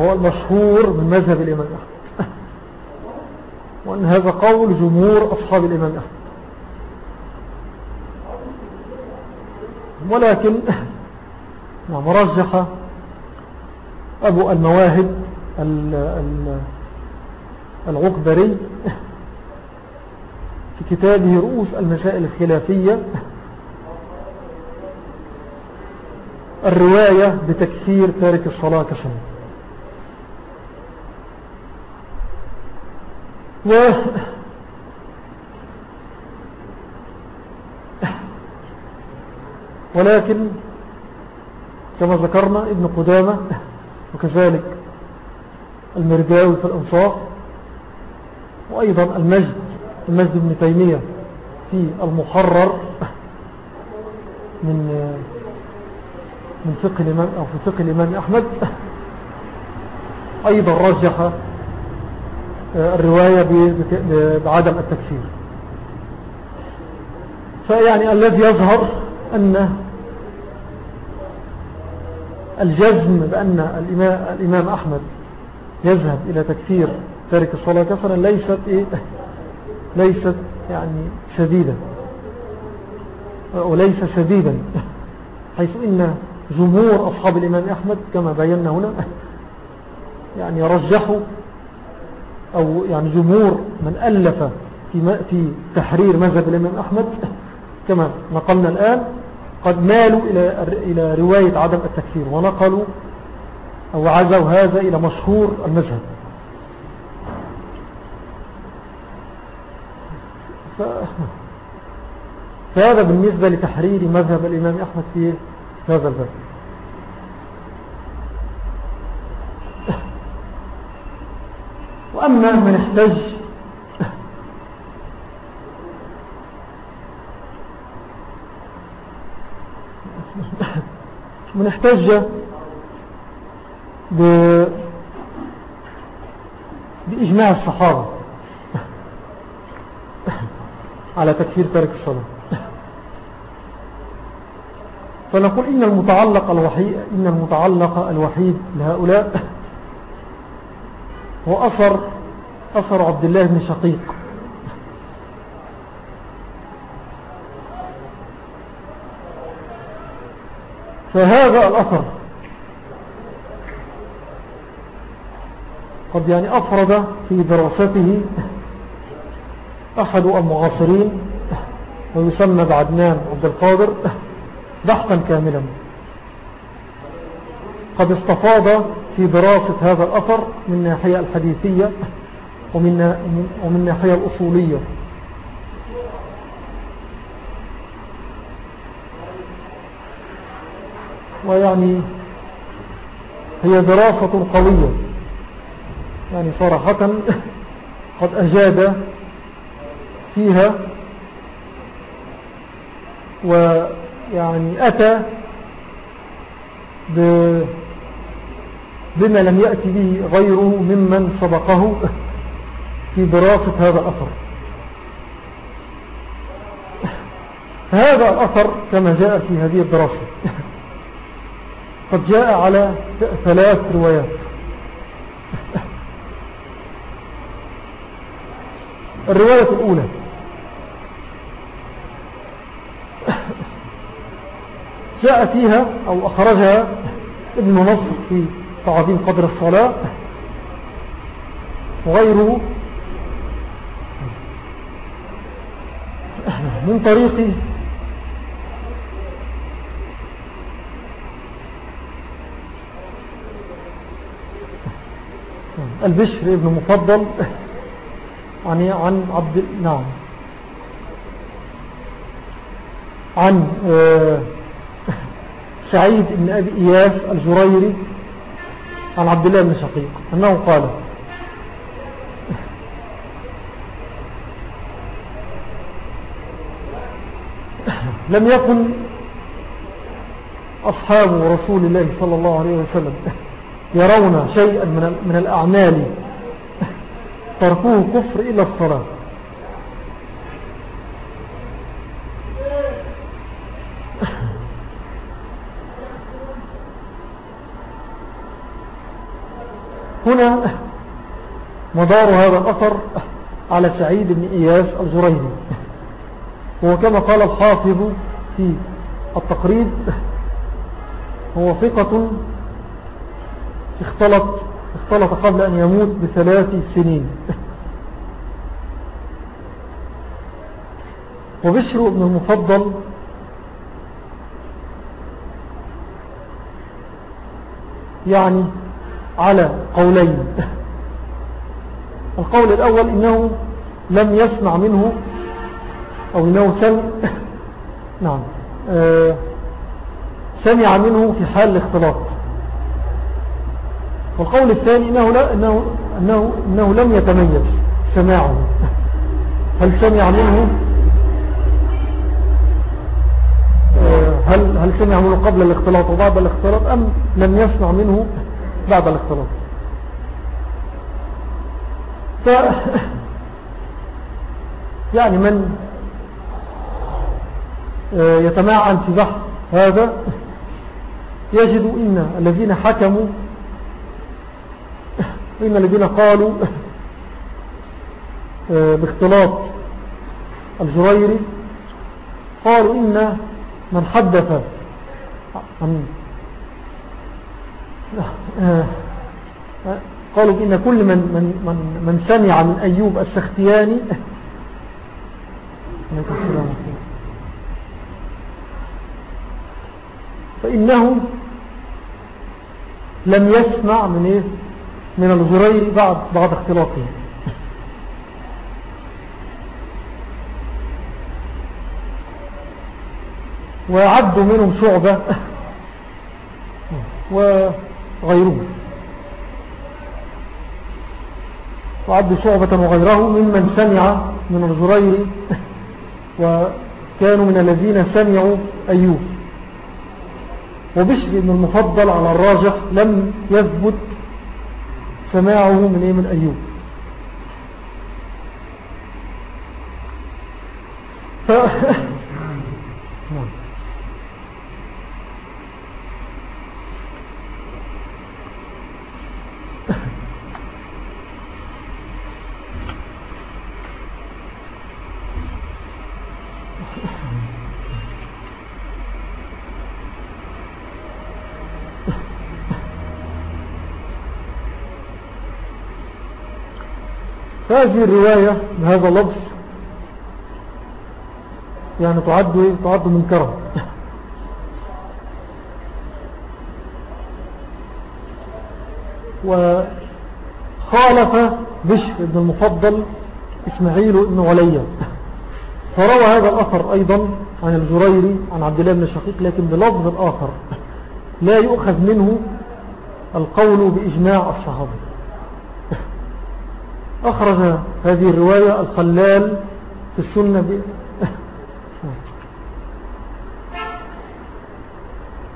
هو المشهور من مذهب الإمام أحمد. وأن هذا قول جمهور أصحاب الإمام أحمد. ولكن نعم رجح أبو المواهب العقبري في كتابه رؤوس المسائل الخلافية الرواية بتكثير تارك الصلاة كسنة و ولكن كما ذكرنا ابن قدامة وكذلك المرداوي في الأنصاف وأيضا المجد المجد ابن تيمية في المحرر من من فقه الإمام أو في فقه الإمام أحمد. أيضا رجح آه، الرواية بعدم التكفير. فيعني الذي يظهر أن الجزم بأن الإمام, الإمام أحمد يذهب إلى تكفير تارك الصلاة كفرا ليست إيه؟ ليست يعني شديدة وليس شديدا. حيث إن جمهور أصحاب الإمام أحمد كما بينا هنا يعني رجحوا أو يعني جمهور من ألف في, في تحرير مذهب الإمام أحمد كما نقلنا الآن قد مالوا إلى, إلى رواية عدم التكفير ونقلوا أو عزوا هذا إلى مشهور المذهب. ف... فهذا بالنسبة لتحرير مذهب الإمام أحمد في هذا الباب. وأما من احتج من احتج ب... بإجماع الصحابة. على تكفير تارك الصلاة. فنقول إن المتعلق الوحيد, إن المتعلق الوحيد لهؤلاء هو أثر أثر عبد الله بن شقيق. فهذا الأثر. قد يعني أفرد في دراسته أحد المعاصرين ويسمى بعدنان عبد القادر بحثا كاملا. قد استفاض في دراسة هذا الأثر من ناحية الحديثية ومن, ومن ناحية الأصولية. ويعني هي دراسة قوية. يعني صراحة قد أجاد فيها ويعني أتى بما لم يأتي به غيره ممن سبقه في دراسة هذا الأثر. هذا الأثر كما جاء في هذه الدراسة. قد جاء على ثلاث روايات. الرواية الأولى. جاء فيها أو أخرجها ابن نصر في تعظيم قدر الصلاة. وغيره. من طريق البشر ابن مفضل عن عن عبد نعم. عن آه، سعيد بن أبي إياس الجريري عن عبد الله بن شقيق أنه قال لم يكن أصحاب رسول الله صلى الله عليه وسلم يرون شيئا من الأعمال. تركوه كفر إلا الصلاة. هنا مدار هذا الأثر على سعيد بن إياس الجريني هو كما قال الحافظ في التقريب هو ثقة اختلط اختلط قبل أن يموت بثلاث سنين. [laughs] وبشر ابن المفضل يعني على قولين. [laughs] القول الأول إنه لم يسمع منه أو إنه سمع [laughs] نعم آه، سمع منه في حال الاختلاط. والقول الثاني إنه, لا إنه, إنه, إنه لم يتميز سماعه. هل سمع منه؟ آه، هل, هل سمع منه قبل الاختلاط وبعد الاختلاط أم لم يسمع منه بعد الاختلاط؟ ف [laughs] يعني من آه، يتمعن في بحث هذا يجد إن الذين حكموا إن الذين قالوا آه، باختلاط الجريري قالوا إن من حدث عن آه، قالوا إن كل من, من, من, من سمع من أيوب السختياني فإنه لم يسمع من إيه؟ من الزرير بعد, بعد اختلاطه. ويعد منهم شعبة وغيره وعد شعبة وغيره ممن سمع من الزرير وكانوا من الذين سمعوا أيوب. وبشر بن المفضل على الراجح لم يثبت سماعه من إيه من ايوب ف... [laughs] فهذه الرواية بهذا اللفظ يعني تعد تعد منكرا. وخالف بشر بن المفضل إسماعيل بن عليا فروى هذا الأثر أيضا عن الجريري عن عبد الله بن الشقيق لكن بلفظ آخر لا يؤخذ منه القول بإجماع الصحابة. أخرج هذه الرواية الخلال في السنة ب...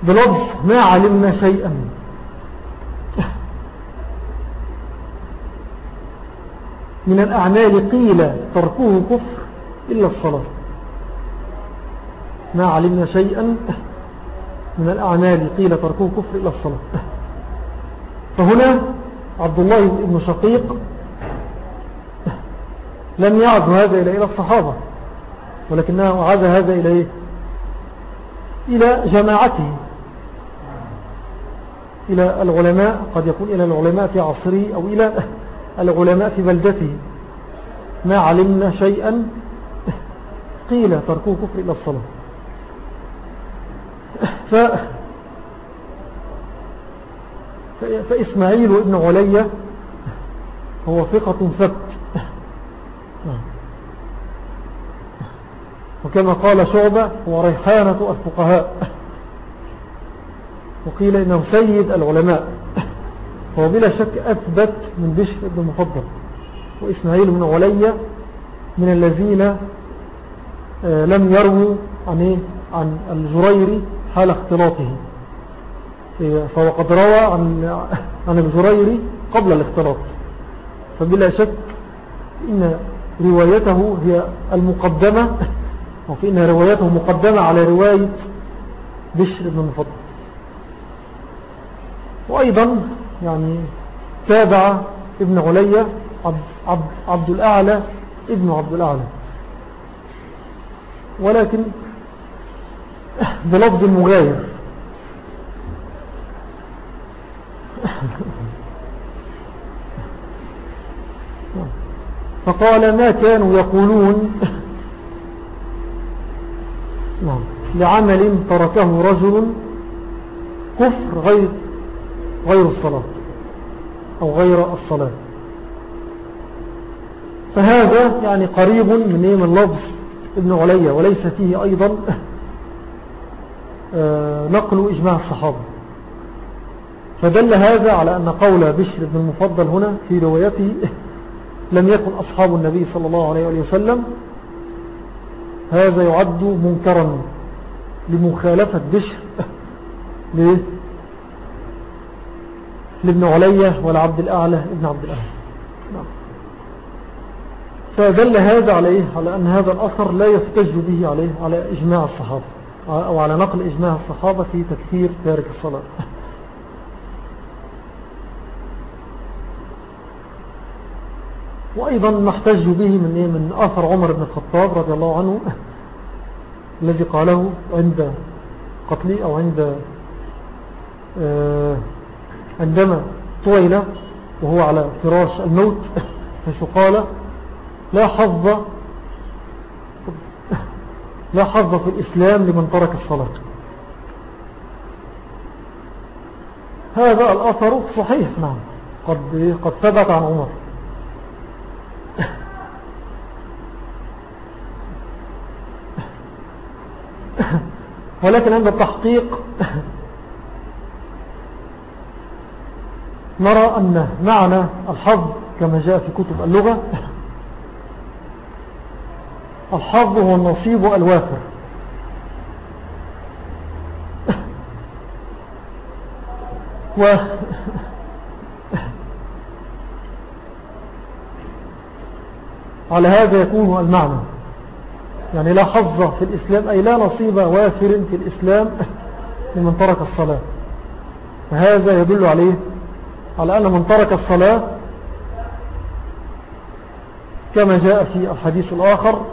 بلفظ ما علمنا شيئا. من الأعمال قيل تركوه كفر إلا الصلاة. ما علمنا شيئا. من الأعمال قيل تركوه كفر إلا الصلاة. فهنا عبد الله بن شقيق لم يعد هذا إلى الصحابة ولكنه عاد هذا إلى إلى جماعته. إلى العلماء قد يكون إلى العلماء في عصره أو إلى العلماء في بلدته. ما علمنا شيئا. قيل تركوه كفر إلى الصلاة. ف فإسماعيل ابن علي هو ثقة ثبت. وكما قال شعبة هو ريحانة الفقهاء. وقيل إنه سيد العلماء. هو بلا شك أثبت من بشر بن مفضل وإسماعيل بن علي من الذين آه، لم يروا عن, إيه؟ عن الجريري حال اختلاطه. فهو قد روى عن, عن الجريري قبل الاختلاط. فبلا شك إن روايته هي المقدمة. وفي إن روايته مقدمة على رواية بشر بن مفضل. وأيضا يعني تابع ابن علي عبد, عبد, عبد الأعلى ابن عبد الأعلى. ولكن بلفظ مغاير. فقال ما كانوا يقولون نعم. لعمل تركه رجل كفر غير غير الصلاة أو غير الصلاة. فهذا يعني قريب من من لفظ ابن علي وليس فيه أيضا آه، نقل إجماع الصحابة. فدل هذا على أن قول بشر بن المفضل هنا في روايته لم يكن أصحاب النبي صلى الله عليه وسلم هذا يعد منكرا لمخالفة بشر لابن علية والعبد الأعلى ابن عبد الأعلى. نعم. فدل هذا عليه على أن هذا الأثر لا يفتج به عليه على إجماع الصحابة أو على نقل إجماع الصحابة في تكثير تارك الصلاة. وأيضا نحتج به من, إيه؟ من أثر عمر بن الخطاب رضي الله عنه الذي قاله عند قتلي أو عند آه، عندما طويل وهو على فراش الموت حيث قال لا حظ لا حظ في الإسلام لمن ترك الصلاة. هذا الأثر صحيح نعم. قد, قد ثبت عن عمر. ولكن عند التحقيق نرى أن معنى الحظ كما جاء في كتب اللغة. الحظ هو النصيب الوافر. و على هذا يكون المعنى. يعني لا حظ في الإسلام أي لا نصيب وافر في الإسلام [laughs] لمن ترك الصلاة. فهذا يدل عليه على أن من ترك الصلاة كما جاء في الحديث الآخر [laughs]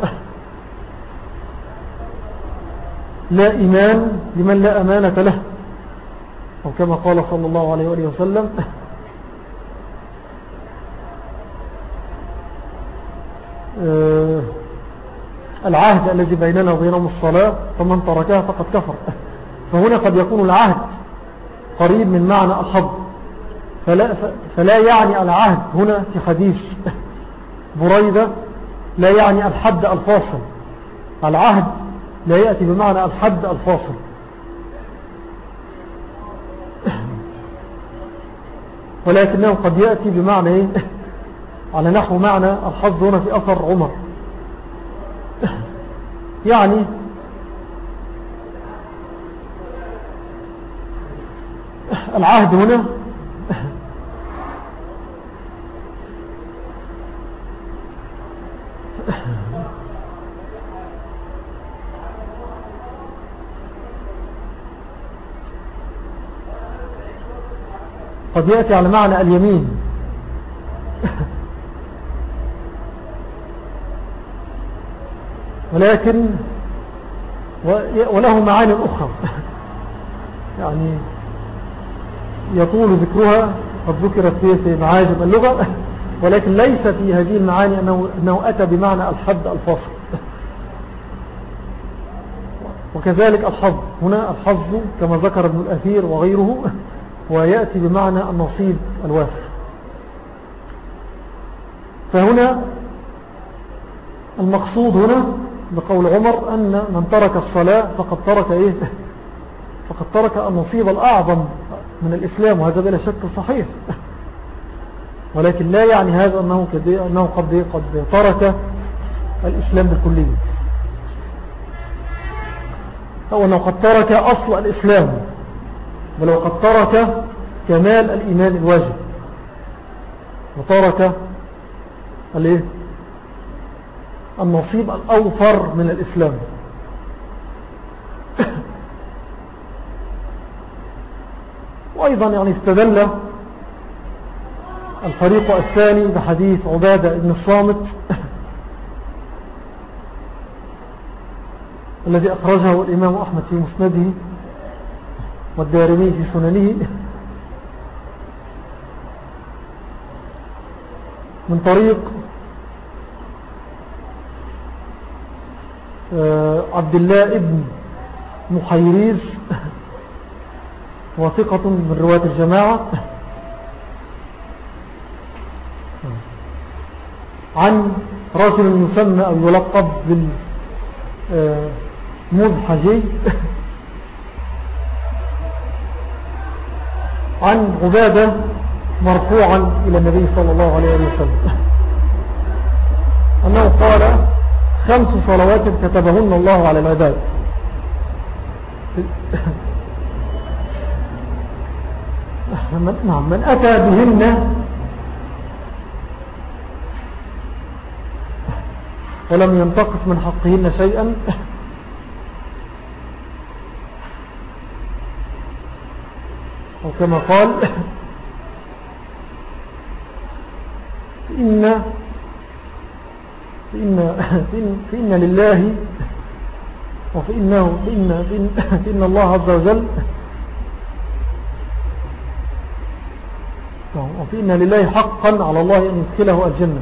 لا إيمان لمن لا أمانة له. أو كما قال صلى الله عليه وسلم [laughs] آه، العهد الذي بيننا وبينهم الصلاة فمن تركها فقد كفر. فهنا قد يكون العهد قريب من معنى الحظ. فلا, فلا يعني العهد هنا في حديث بريدة لا يعني الحد الفاصل. العهد لا يأتي بمعنى الحد الفاصل. ولكنه قد يأتي بمعنى إيه؟ على نحو معنى الحظ هنا في أثر عمر. يعني العهد هنا قد يأتي على معنى اليمين. ولكن وله معاني أخرى. [laughs] يعني يطول ذكرها قد ذكرت في معاجم اللغة [laughs] ولكن ليس في هذه المعاني أنه, أنه أتى بمعنى الحد الفاصل [laughs] وكذلك الحظ. هنا الحظ كما ذكر ابن الأثير وغيره ويأتي بمعنى النصيب الوافر. فهنا المقصود هنا بقول عمر أن من ترك الصلاة فقد ترك إيه؟ فقد ترك النصيب الأعظم من الإسلام وهذا بلا شك صحيح. ولكن لا يعني هذا أنه, أنه قد, قد ترك الإسلام بالكلية. أو أنه قد ترك أصل الإسلام ولو قد ترك كمال الإيمان الواجب. وترك الإيه؟ النصيب الأوفر من الإسلام. وأيضا يعني استدل الفريق الثاني بحديث عبادة بن الصامت الذي أخرجه الإمام أحمد في مسنده والدارمي في سننه. من طريق آه، عبد الله ابن محيريز وثقة من رواة الجماعة. عن رجل يسمى أو يلقب بالمزحجي آه، عن عبادة مرفوعا إلى النبي صلى الله عليه وسلم. أنه قال خمس صلوات كتبهن الله على العباد. نعم من أتى بهن ولم ينتقص من حقهن شيئا وكما قال إن فإن, فإن لله وفإنه فإن, فإن, فإن الله عز وجل وفإن لله حقا على الله أن يدخله الجنة.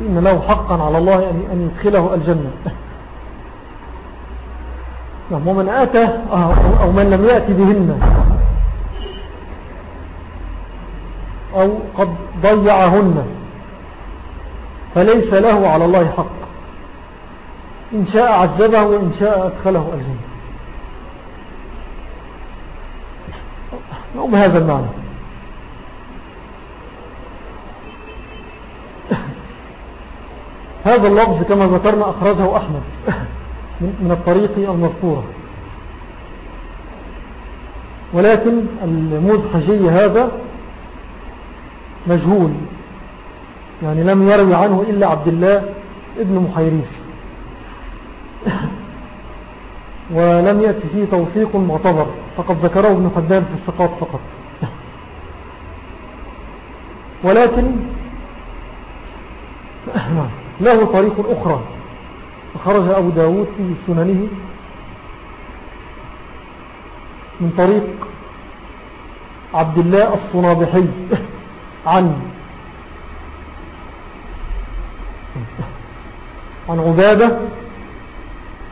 إن له حقا على الله أن يدخله الجنة. ومن آتى أو من لم يأتي بهن. أو قد ضيعهن. فليس له على الله حق. إن شاء عذبه وإن شاء أدخله الجنة. نعم هذا المعنى. هذا اللفظ كما ذكرنا أخرجه أحمد من الطريق المذكورة. ولكن المزحجي هذا مجهول. يعني لم يروي عنه إلا عبد الله ابن محيريس. [coughs] ولم يأتي فيه توثيق معتبر. فقد ذكره ابن حدان في الثقات فقط. [coughs] ولكن [coughs] له طريق أخرى. خرج أبو داود في سننه من طريق عبد الله الصنابحي. عن عن عبادة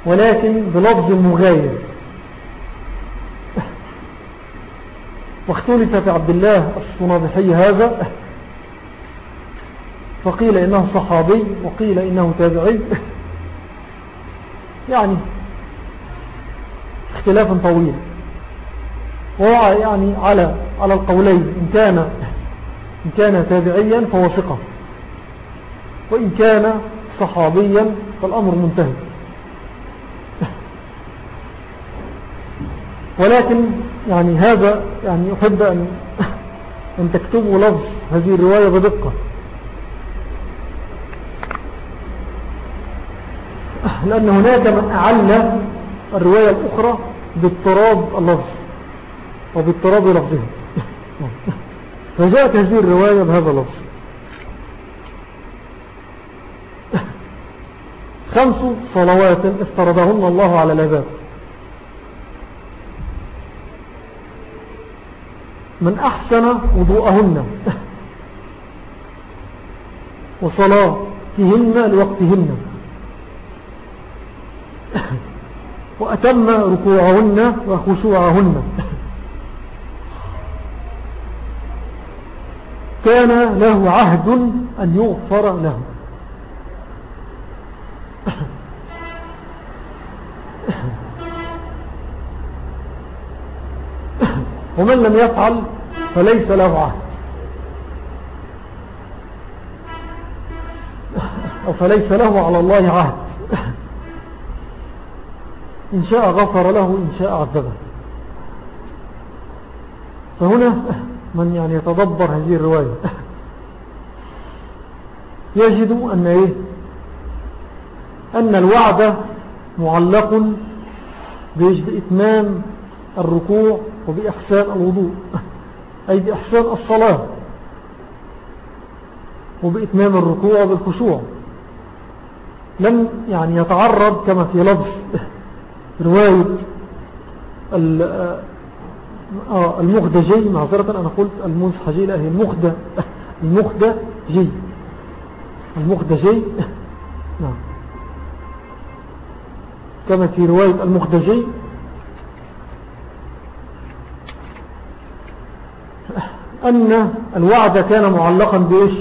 ولكن بلفظ مغاير. واختلف في عبد الله الصنابحي هذا فقيل إنه صحابي وقيل إنه تابعي. يعني اختلاف طويل. وهو يعني على على القولين إن كان إن كان تابعيا فهو ثقة. وإن كان صحابيا فالأمر منتهي. [laughs] ولكن يعني هذا يعني أحب أن, [laughs] أن تكتبوا لفظ هذه الرواية بدقة. [laughs] لأن هناك من أعلى الرواية الأخرى باضطراب اللفظ وباضطراب لفظه. فجاءت هذه الرواية بهذا اللفظ. خمس صلوات افترضهن الله على العباد. من أحسن وضوءهن. وصلاتهن لوقتهن. وأتم ركوعهن وخشوعهن. كان له عهد أن يغفر له. ومن لم يفعل فليس له عهد. أو فليس له على الله عهد. إن شاء غفر له إن شاء عذبه. فهنا من يعني يتدبر هذه الرواية. [laughs] يجد أن إيه؟ أن الوعد معلق بإتمام الركوع وبإحسان الوضوء [laughs] أي بإحسان الصلاة وبإتمام الركوع بالخشوع لم يعني يتعرض كما في لفظ [laughs] رواية المخدجي معذرة أنا قلت المزحجي لا هي المخدة المخدجي. المخدجي. نعم. كما في رواية المخدجي. أن الوعد كان معلقا بإيش؟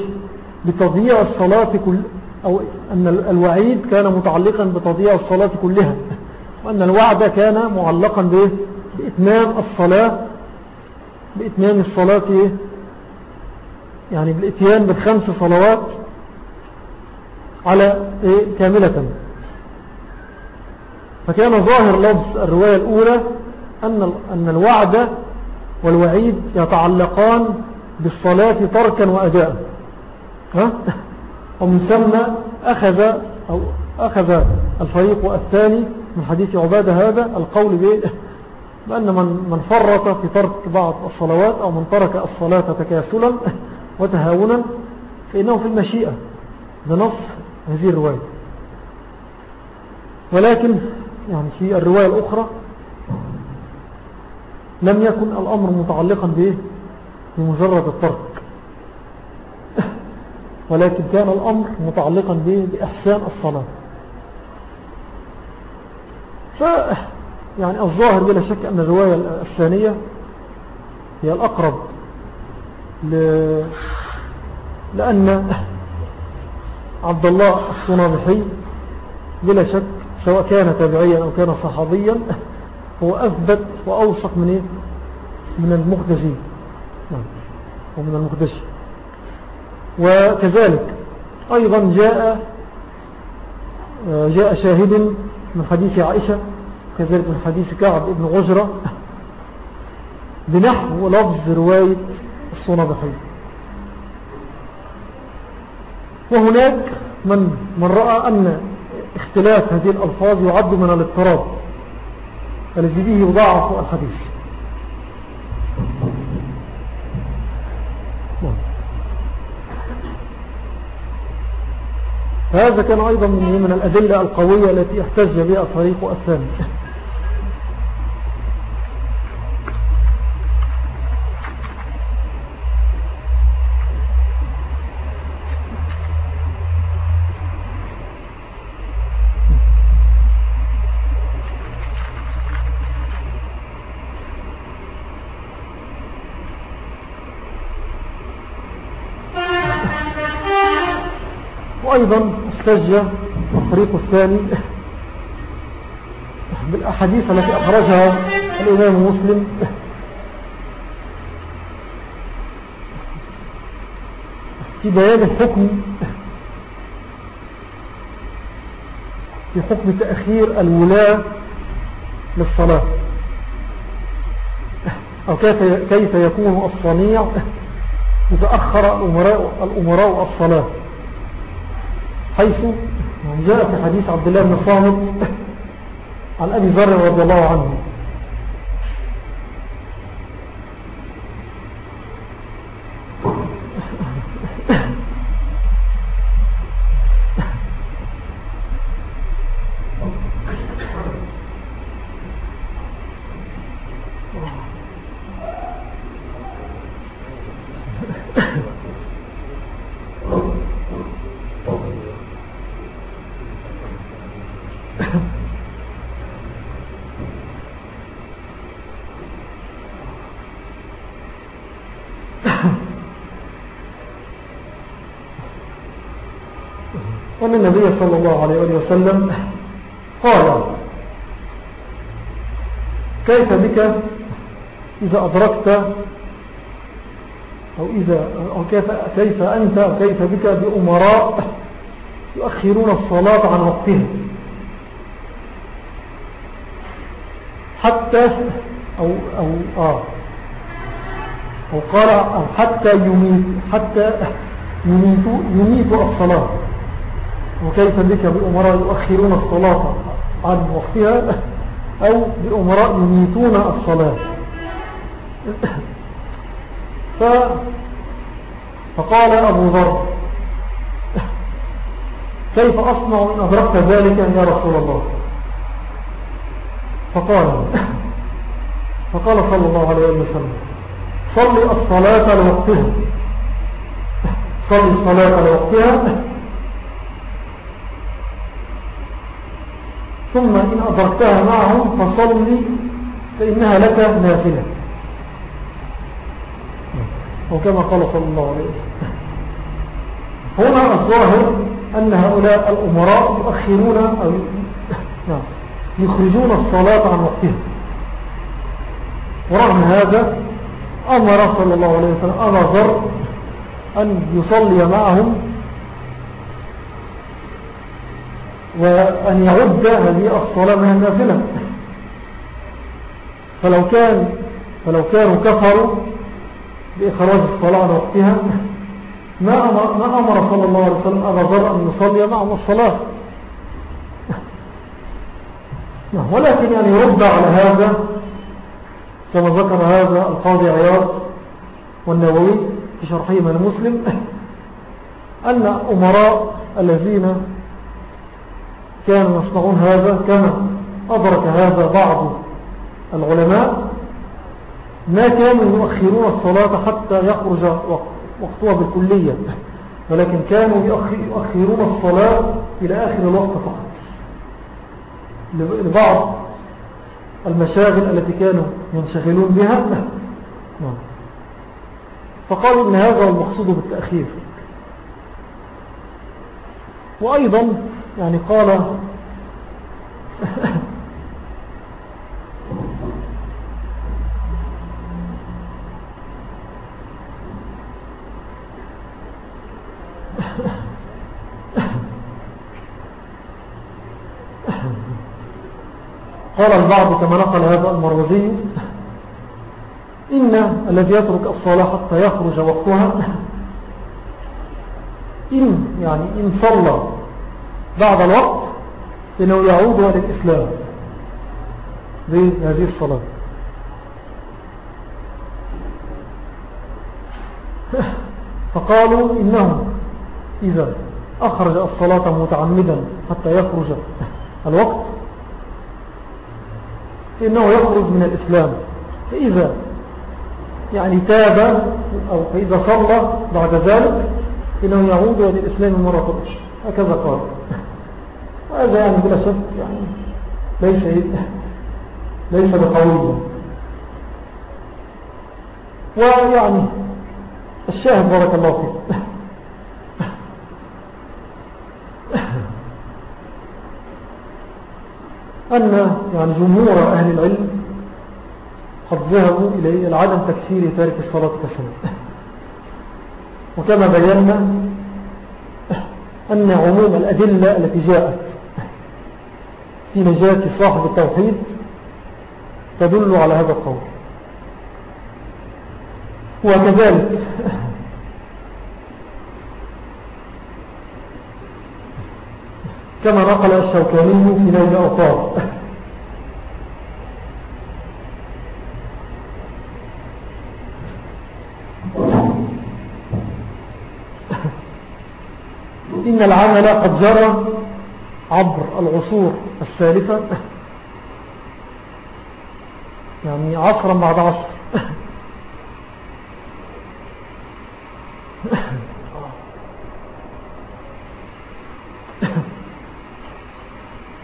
بتضييع الصلاة كل أو أن الوعيد كان متعلقا بتضييع الصلاة كلها. وأن الوعد كان معلقا بإيه؟ بإتمام الصلاة بإتمام الصلاة إيه؟ يعني بالإتيان بالخمس صلوات على إيه؟ كاملة. فكان ظاهر لفظ الرواية الأولى أن, أن الوعد والوعيد يتعلقان بالصلاة تركا وأداء. ها؟ ومن ثم أخذ, أو أخذ الفريق الثاني من حديث عبادة هذا القول بأن من, من فرط في ترك بعض الصلوات أو من ترك الصلاة تكاسلا وتهاونا فإنه في المشيئة. بنص هذه الرواية. ولكن يعني في الرواية الأخرى لم يكن الأمر متعلقا به بمجرد الترك. ولكن كان الأمر متعلقا به بإحسان الصلاة. ف يعني الظاهر بلا شك أن الرواية الثانية هي الأقرب ل... لأن عبد الله الصنابحي بلا شك سواء كان تابعيا أو كان صحابيا هو أثبت وأوثق من إيه؟ من المخدجين نعم. ومن المخدجين وكذلك أيضا جاء جاء شاهد من حديث عائشة كذلك من حديث كعب بن غجرة بنحو لفظ رواية الصنبحي وهناك من, من رأى أن اختلاف هذه الألفاظ يعد من الاضطراب الذي به يضاعف الحديث. هذا كان أيضا من الأدلة القوية التي احتج بها الطريق الثاني. وأيضا احتج الطريق الثاني بالأحاديث التي أخرجها الإمام مسلم. في بيان الحكم في حكم تأخير الولاة للصلاة. أو كيف, كيف يكون الصنيع؟ إذا أخر الأمراء, الأمراء الصلاة. حيث جاء في حديث عبد الله بن صامت عن أبي ذر رضي الله عنه. صلى الله عليه وسلم قال كيف بك إذا أدركت أو, إذا أو كيف, كيف أنت أو كيف بك بأمراء يؤخرون الصلاة عن وقتها؟ حتى أو, أو, آه أو قال أو حتى يميت حتى يميت, يميت الصلاة. وكيف بك بأمراء يؤخرون الصلاة عن وقتها أو بأمراء يميتون الصلاة. ف فقال أبو ذر كيف أصنع إن أدركت ذلك يا رسول الله؟ فقال فقال صلى الله عليه وسلم صلي الصلاة لوقتها. صلي الصلاة لوقتها. ثم إن أدركتها معهم فصلي فإنها لك نافلة. وكما قال صلى الله عليه وسلم. هنا الظاهر أن هؤلاء الأمراء يؤخرون أو نعم، يخرجون الصلاة عن وقتها. ورغم هذا أمر صلى الله عليه وسلم أنظر أن يصلي معهم وأن يعد هذه الصلاة من النافلة. فلو كان فلو كانوا كفروا بإخراج الصلاة عن وقتها ما أمر, ما أمر صلى الله عليه وسلم أغذر أن يصلي معهم الصلاة. نعم، ولكن يعني يرد على هذا كما ذكر هذا القاضي عياض والنووي في شرحهما المسلم أن أمراء الذين كانوا يصنعون هذا كما أدرك هذا بعض العلماء ما كانوا يؤخرون الصلاة حتى يخرج وقتها بالكلية ولكن كانوا يؤخرون الصلاة إلى آخر الوقت فقط لبعض المشاغل التي كانوا ينشغلون بها نعم. فقالوا إن هذا المقصود بالتأخير وأيضا يعني قال قال البعض كما نقل هذا المروزي إن الذي يترك الصلاة حتى يخرج وقتها إن يعني إن صلى بعد الوقت إنه يعود للإسلام بهذه الصلاة. [laughs] فقالوا إنه إذا أخرج الصلاة متعمدا حتى يخرج. [laughs] الوقت إنه يخرج من الإسلام. فإذا يعني تاب أو فإذا صلى بعد ذلك إنه يعود للإسلام مرة أخرى. هكذا قال. وهذا يعني بلا شك يعني ليس ليس بقوي ويعني الشاهد بارك الله فيك. أن يعني جمهور أهل العلم قد ذهبوا إلى عدم تكفير تارك الصلاة كسنة وكما بينا أن عموم الأدلة التي جاءت في نجاة صاحب التوحيد تدل على هذا القول. وكذلك كما نقل الشوكاني في نيل الأوطار إن العمل قد جرى عبر العصور السالفة. يعني عصرا بعد عصر.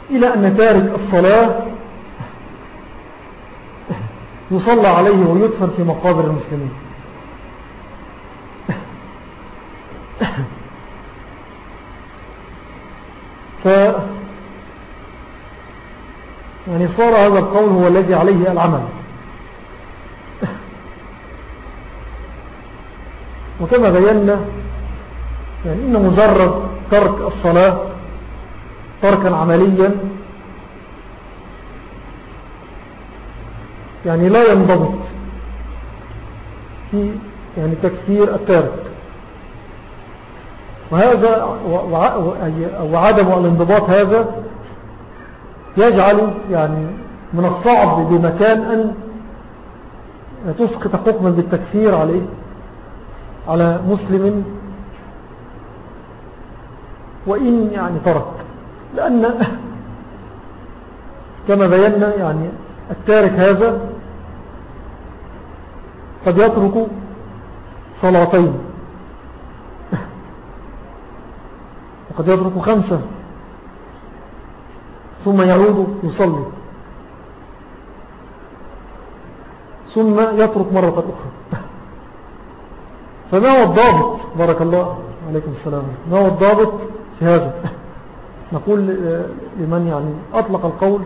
إلى أن تارك الصلاة يصلى عليه ويدفن في مقابر المسلمين ف يعني صار هذا القول هو الذي عليه العمل. وكما بينا يعني إن مجرد ترك الصلاة تركا عمليا. يعني لا ينضبط في يعني تكثير التارك وهذا وعدم الانضباط هذا يجعل يعني من الصعب بمكان أن تسقط حكما بالتكفير عليه على مسلم. وإن يعني ترك لأن كما بينا يعني التارك هذا قد يترك صلاتين وقد يترك خمسة. ثم يعود يصلي. ثم يترك مرة أخرى. فما هو الضابط؟ بارك الله عليكم السلام. ما هو الضابط في هذا؟ نقول لمن يعني أطلق القول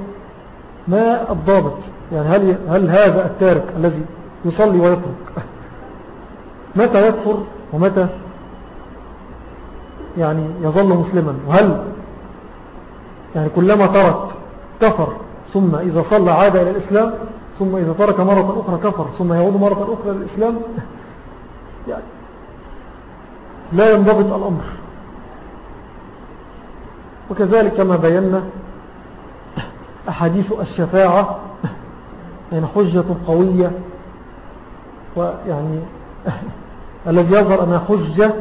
ما الضابط؟ يعني هل, هل هذا التارك الذي يصلي ويترك متى يكفر ومتى يعني يظل مسلما؟ وهل يعني كلما ترك كفر ثم إذا صلى عاد إلى الإسلام ثم إذا ترك مرة أخرى كفر ثم يعود مرة أخرى للإسلام يعني لا ينضبط الأمر. وكذلك كما بينا أحاديث الشفاعة يعني حجة قوية ويعني [laughs] الذي يظهر أنها حجة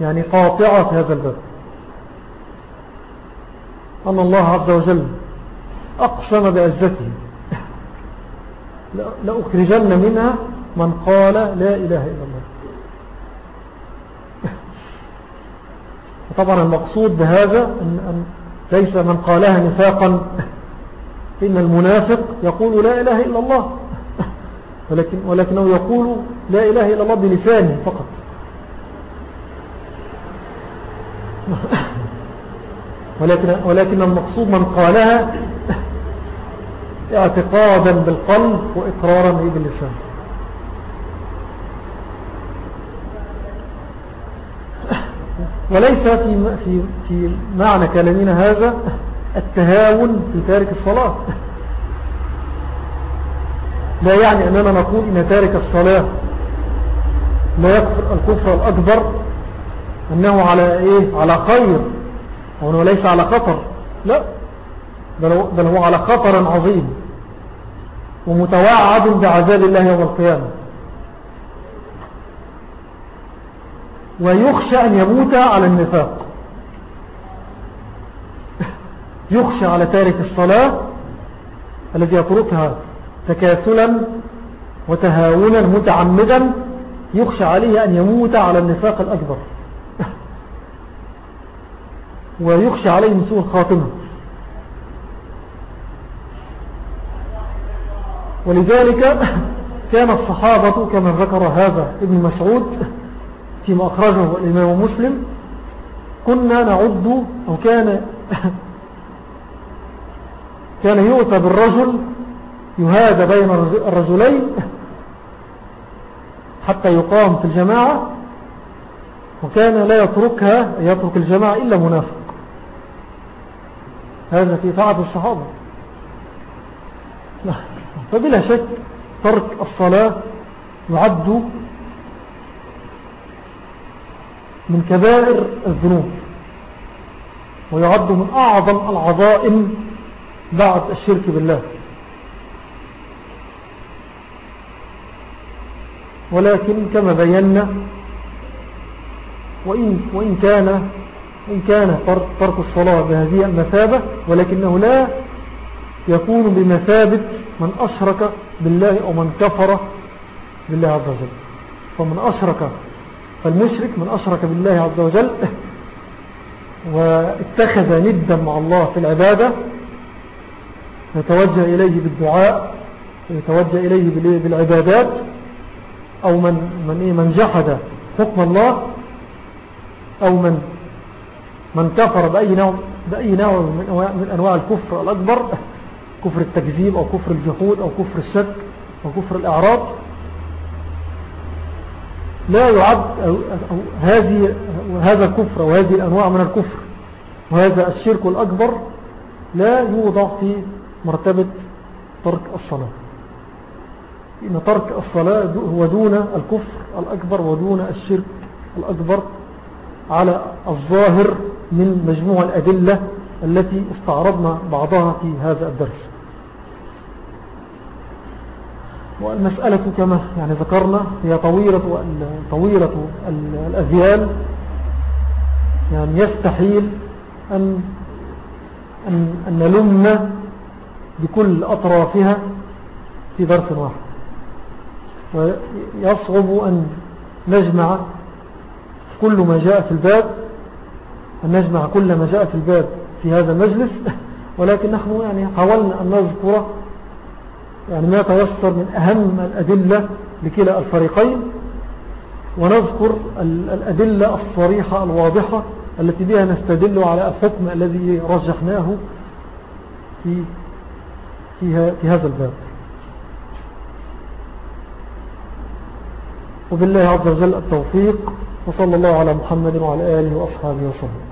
يعني قاطعة في هذا الباب. أن الله عز وجل أقسم بعزته. لأخرجن منها من قال لا إله إلا الله. طبعا المقصود بهذا أن, ليس من قالها نفاقا. إن المنافق يقول لا إله إلا الله. ولكن ولكنه يقول لا إله إلا الله بلسانه فقط. ولكن, ولكن المقصود من قالها اعتقادا بالقلب وإقرارا باللسان. وليس في, في, في معنى كلامنا هذا التهاون في تارك الصلاة. لا يعني أننا نقول إن تارك الصلاة لا يكفر الكفر الأكبر أنه على إيه؟ على خير. وأنه ليس على خطر. لا. بل هو على خطر عظيم. ومتوعد بعذاب الله يوم القيامة. ويخشى أن يموت على النفاق. يخشى على تارك الصلاة الذي يتركها تكاسلا وتهاونا متعمدا. يخشى عليه أن يموت على النفاق الأكبر. ويخشى عليه من سوء الخاتمة ولذلك كان الصحابة كما ذكر هذا ابن مسعود فيما أخرجه الإمام مسلم كنا نعد أو كان [laughs] كان يؤتى بالرجل يهاد بين الرجلين حتى يقام في الجماعة وكان لا يتركها يترك الجماعة إلا منافق. هذا في فعل الصحابة. فبلا شك ترك الصلاة يعد من كبائر الذنوب ويعد من أعظم العظائم بعد الشرك بالله. ولكن كما بينا وإن, وإن كان إن كان ترك الصلاة بهذه المثابة ولكنه لا يكون بمثابة من أشرك بالله أو من كفر بالله عز وجل. فمن أشرك فالمشرك من أشرك بالله عز وجل واتخذ ندا مع الله في العبادة يتوجه إليه بالدعاء يتوجه إليه بالعبادات أو من, من, إيه من جحد حكم الله أو من, من كفر بأي نوع, بأي نوع من أنواع الكفر الأكبر كفر التكذيب أو كفر الجحود أو كفر الشك أو كفر الإعراض. لا يعد أو هذه هذا الكفر وهذه الأنواع من الكفر وهذا الشرك الأكبر لا يوضع في مرتبة ترك الصلاة. إن ترك الصلاة هو دون الكفر الأكبر ودون الشرك الأكبر على الظاهر من مجموع الأدلة التي استعرضنا بعضها في هذا الدرس. والمسألة كما يعني ذكرنا هي طويلة, طويلة الأذيال. يعني يستحيل أن, أن, أن نلم بكل أطرافها في درس واحد. ويصعب أن نجمع كل ما جاء في الباب أن نجمع كل ما جاء في الباب في هذا المجلس ولكن نحن يعني حاولنا أن نذكر يعني ما تيسر من أهم الأدلة لكلا الفريقين ونذكر الأدلة الصريحة الواضحة التي بها نستدل على الحكم الذي رجحناه في, في, في هذا الباب. وبالله عز وجل التوفيق وصلى الله على محمد وعلى آله وأصحابه وسلم.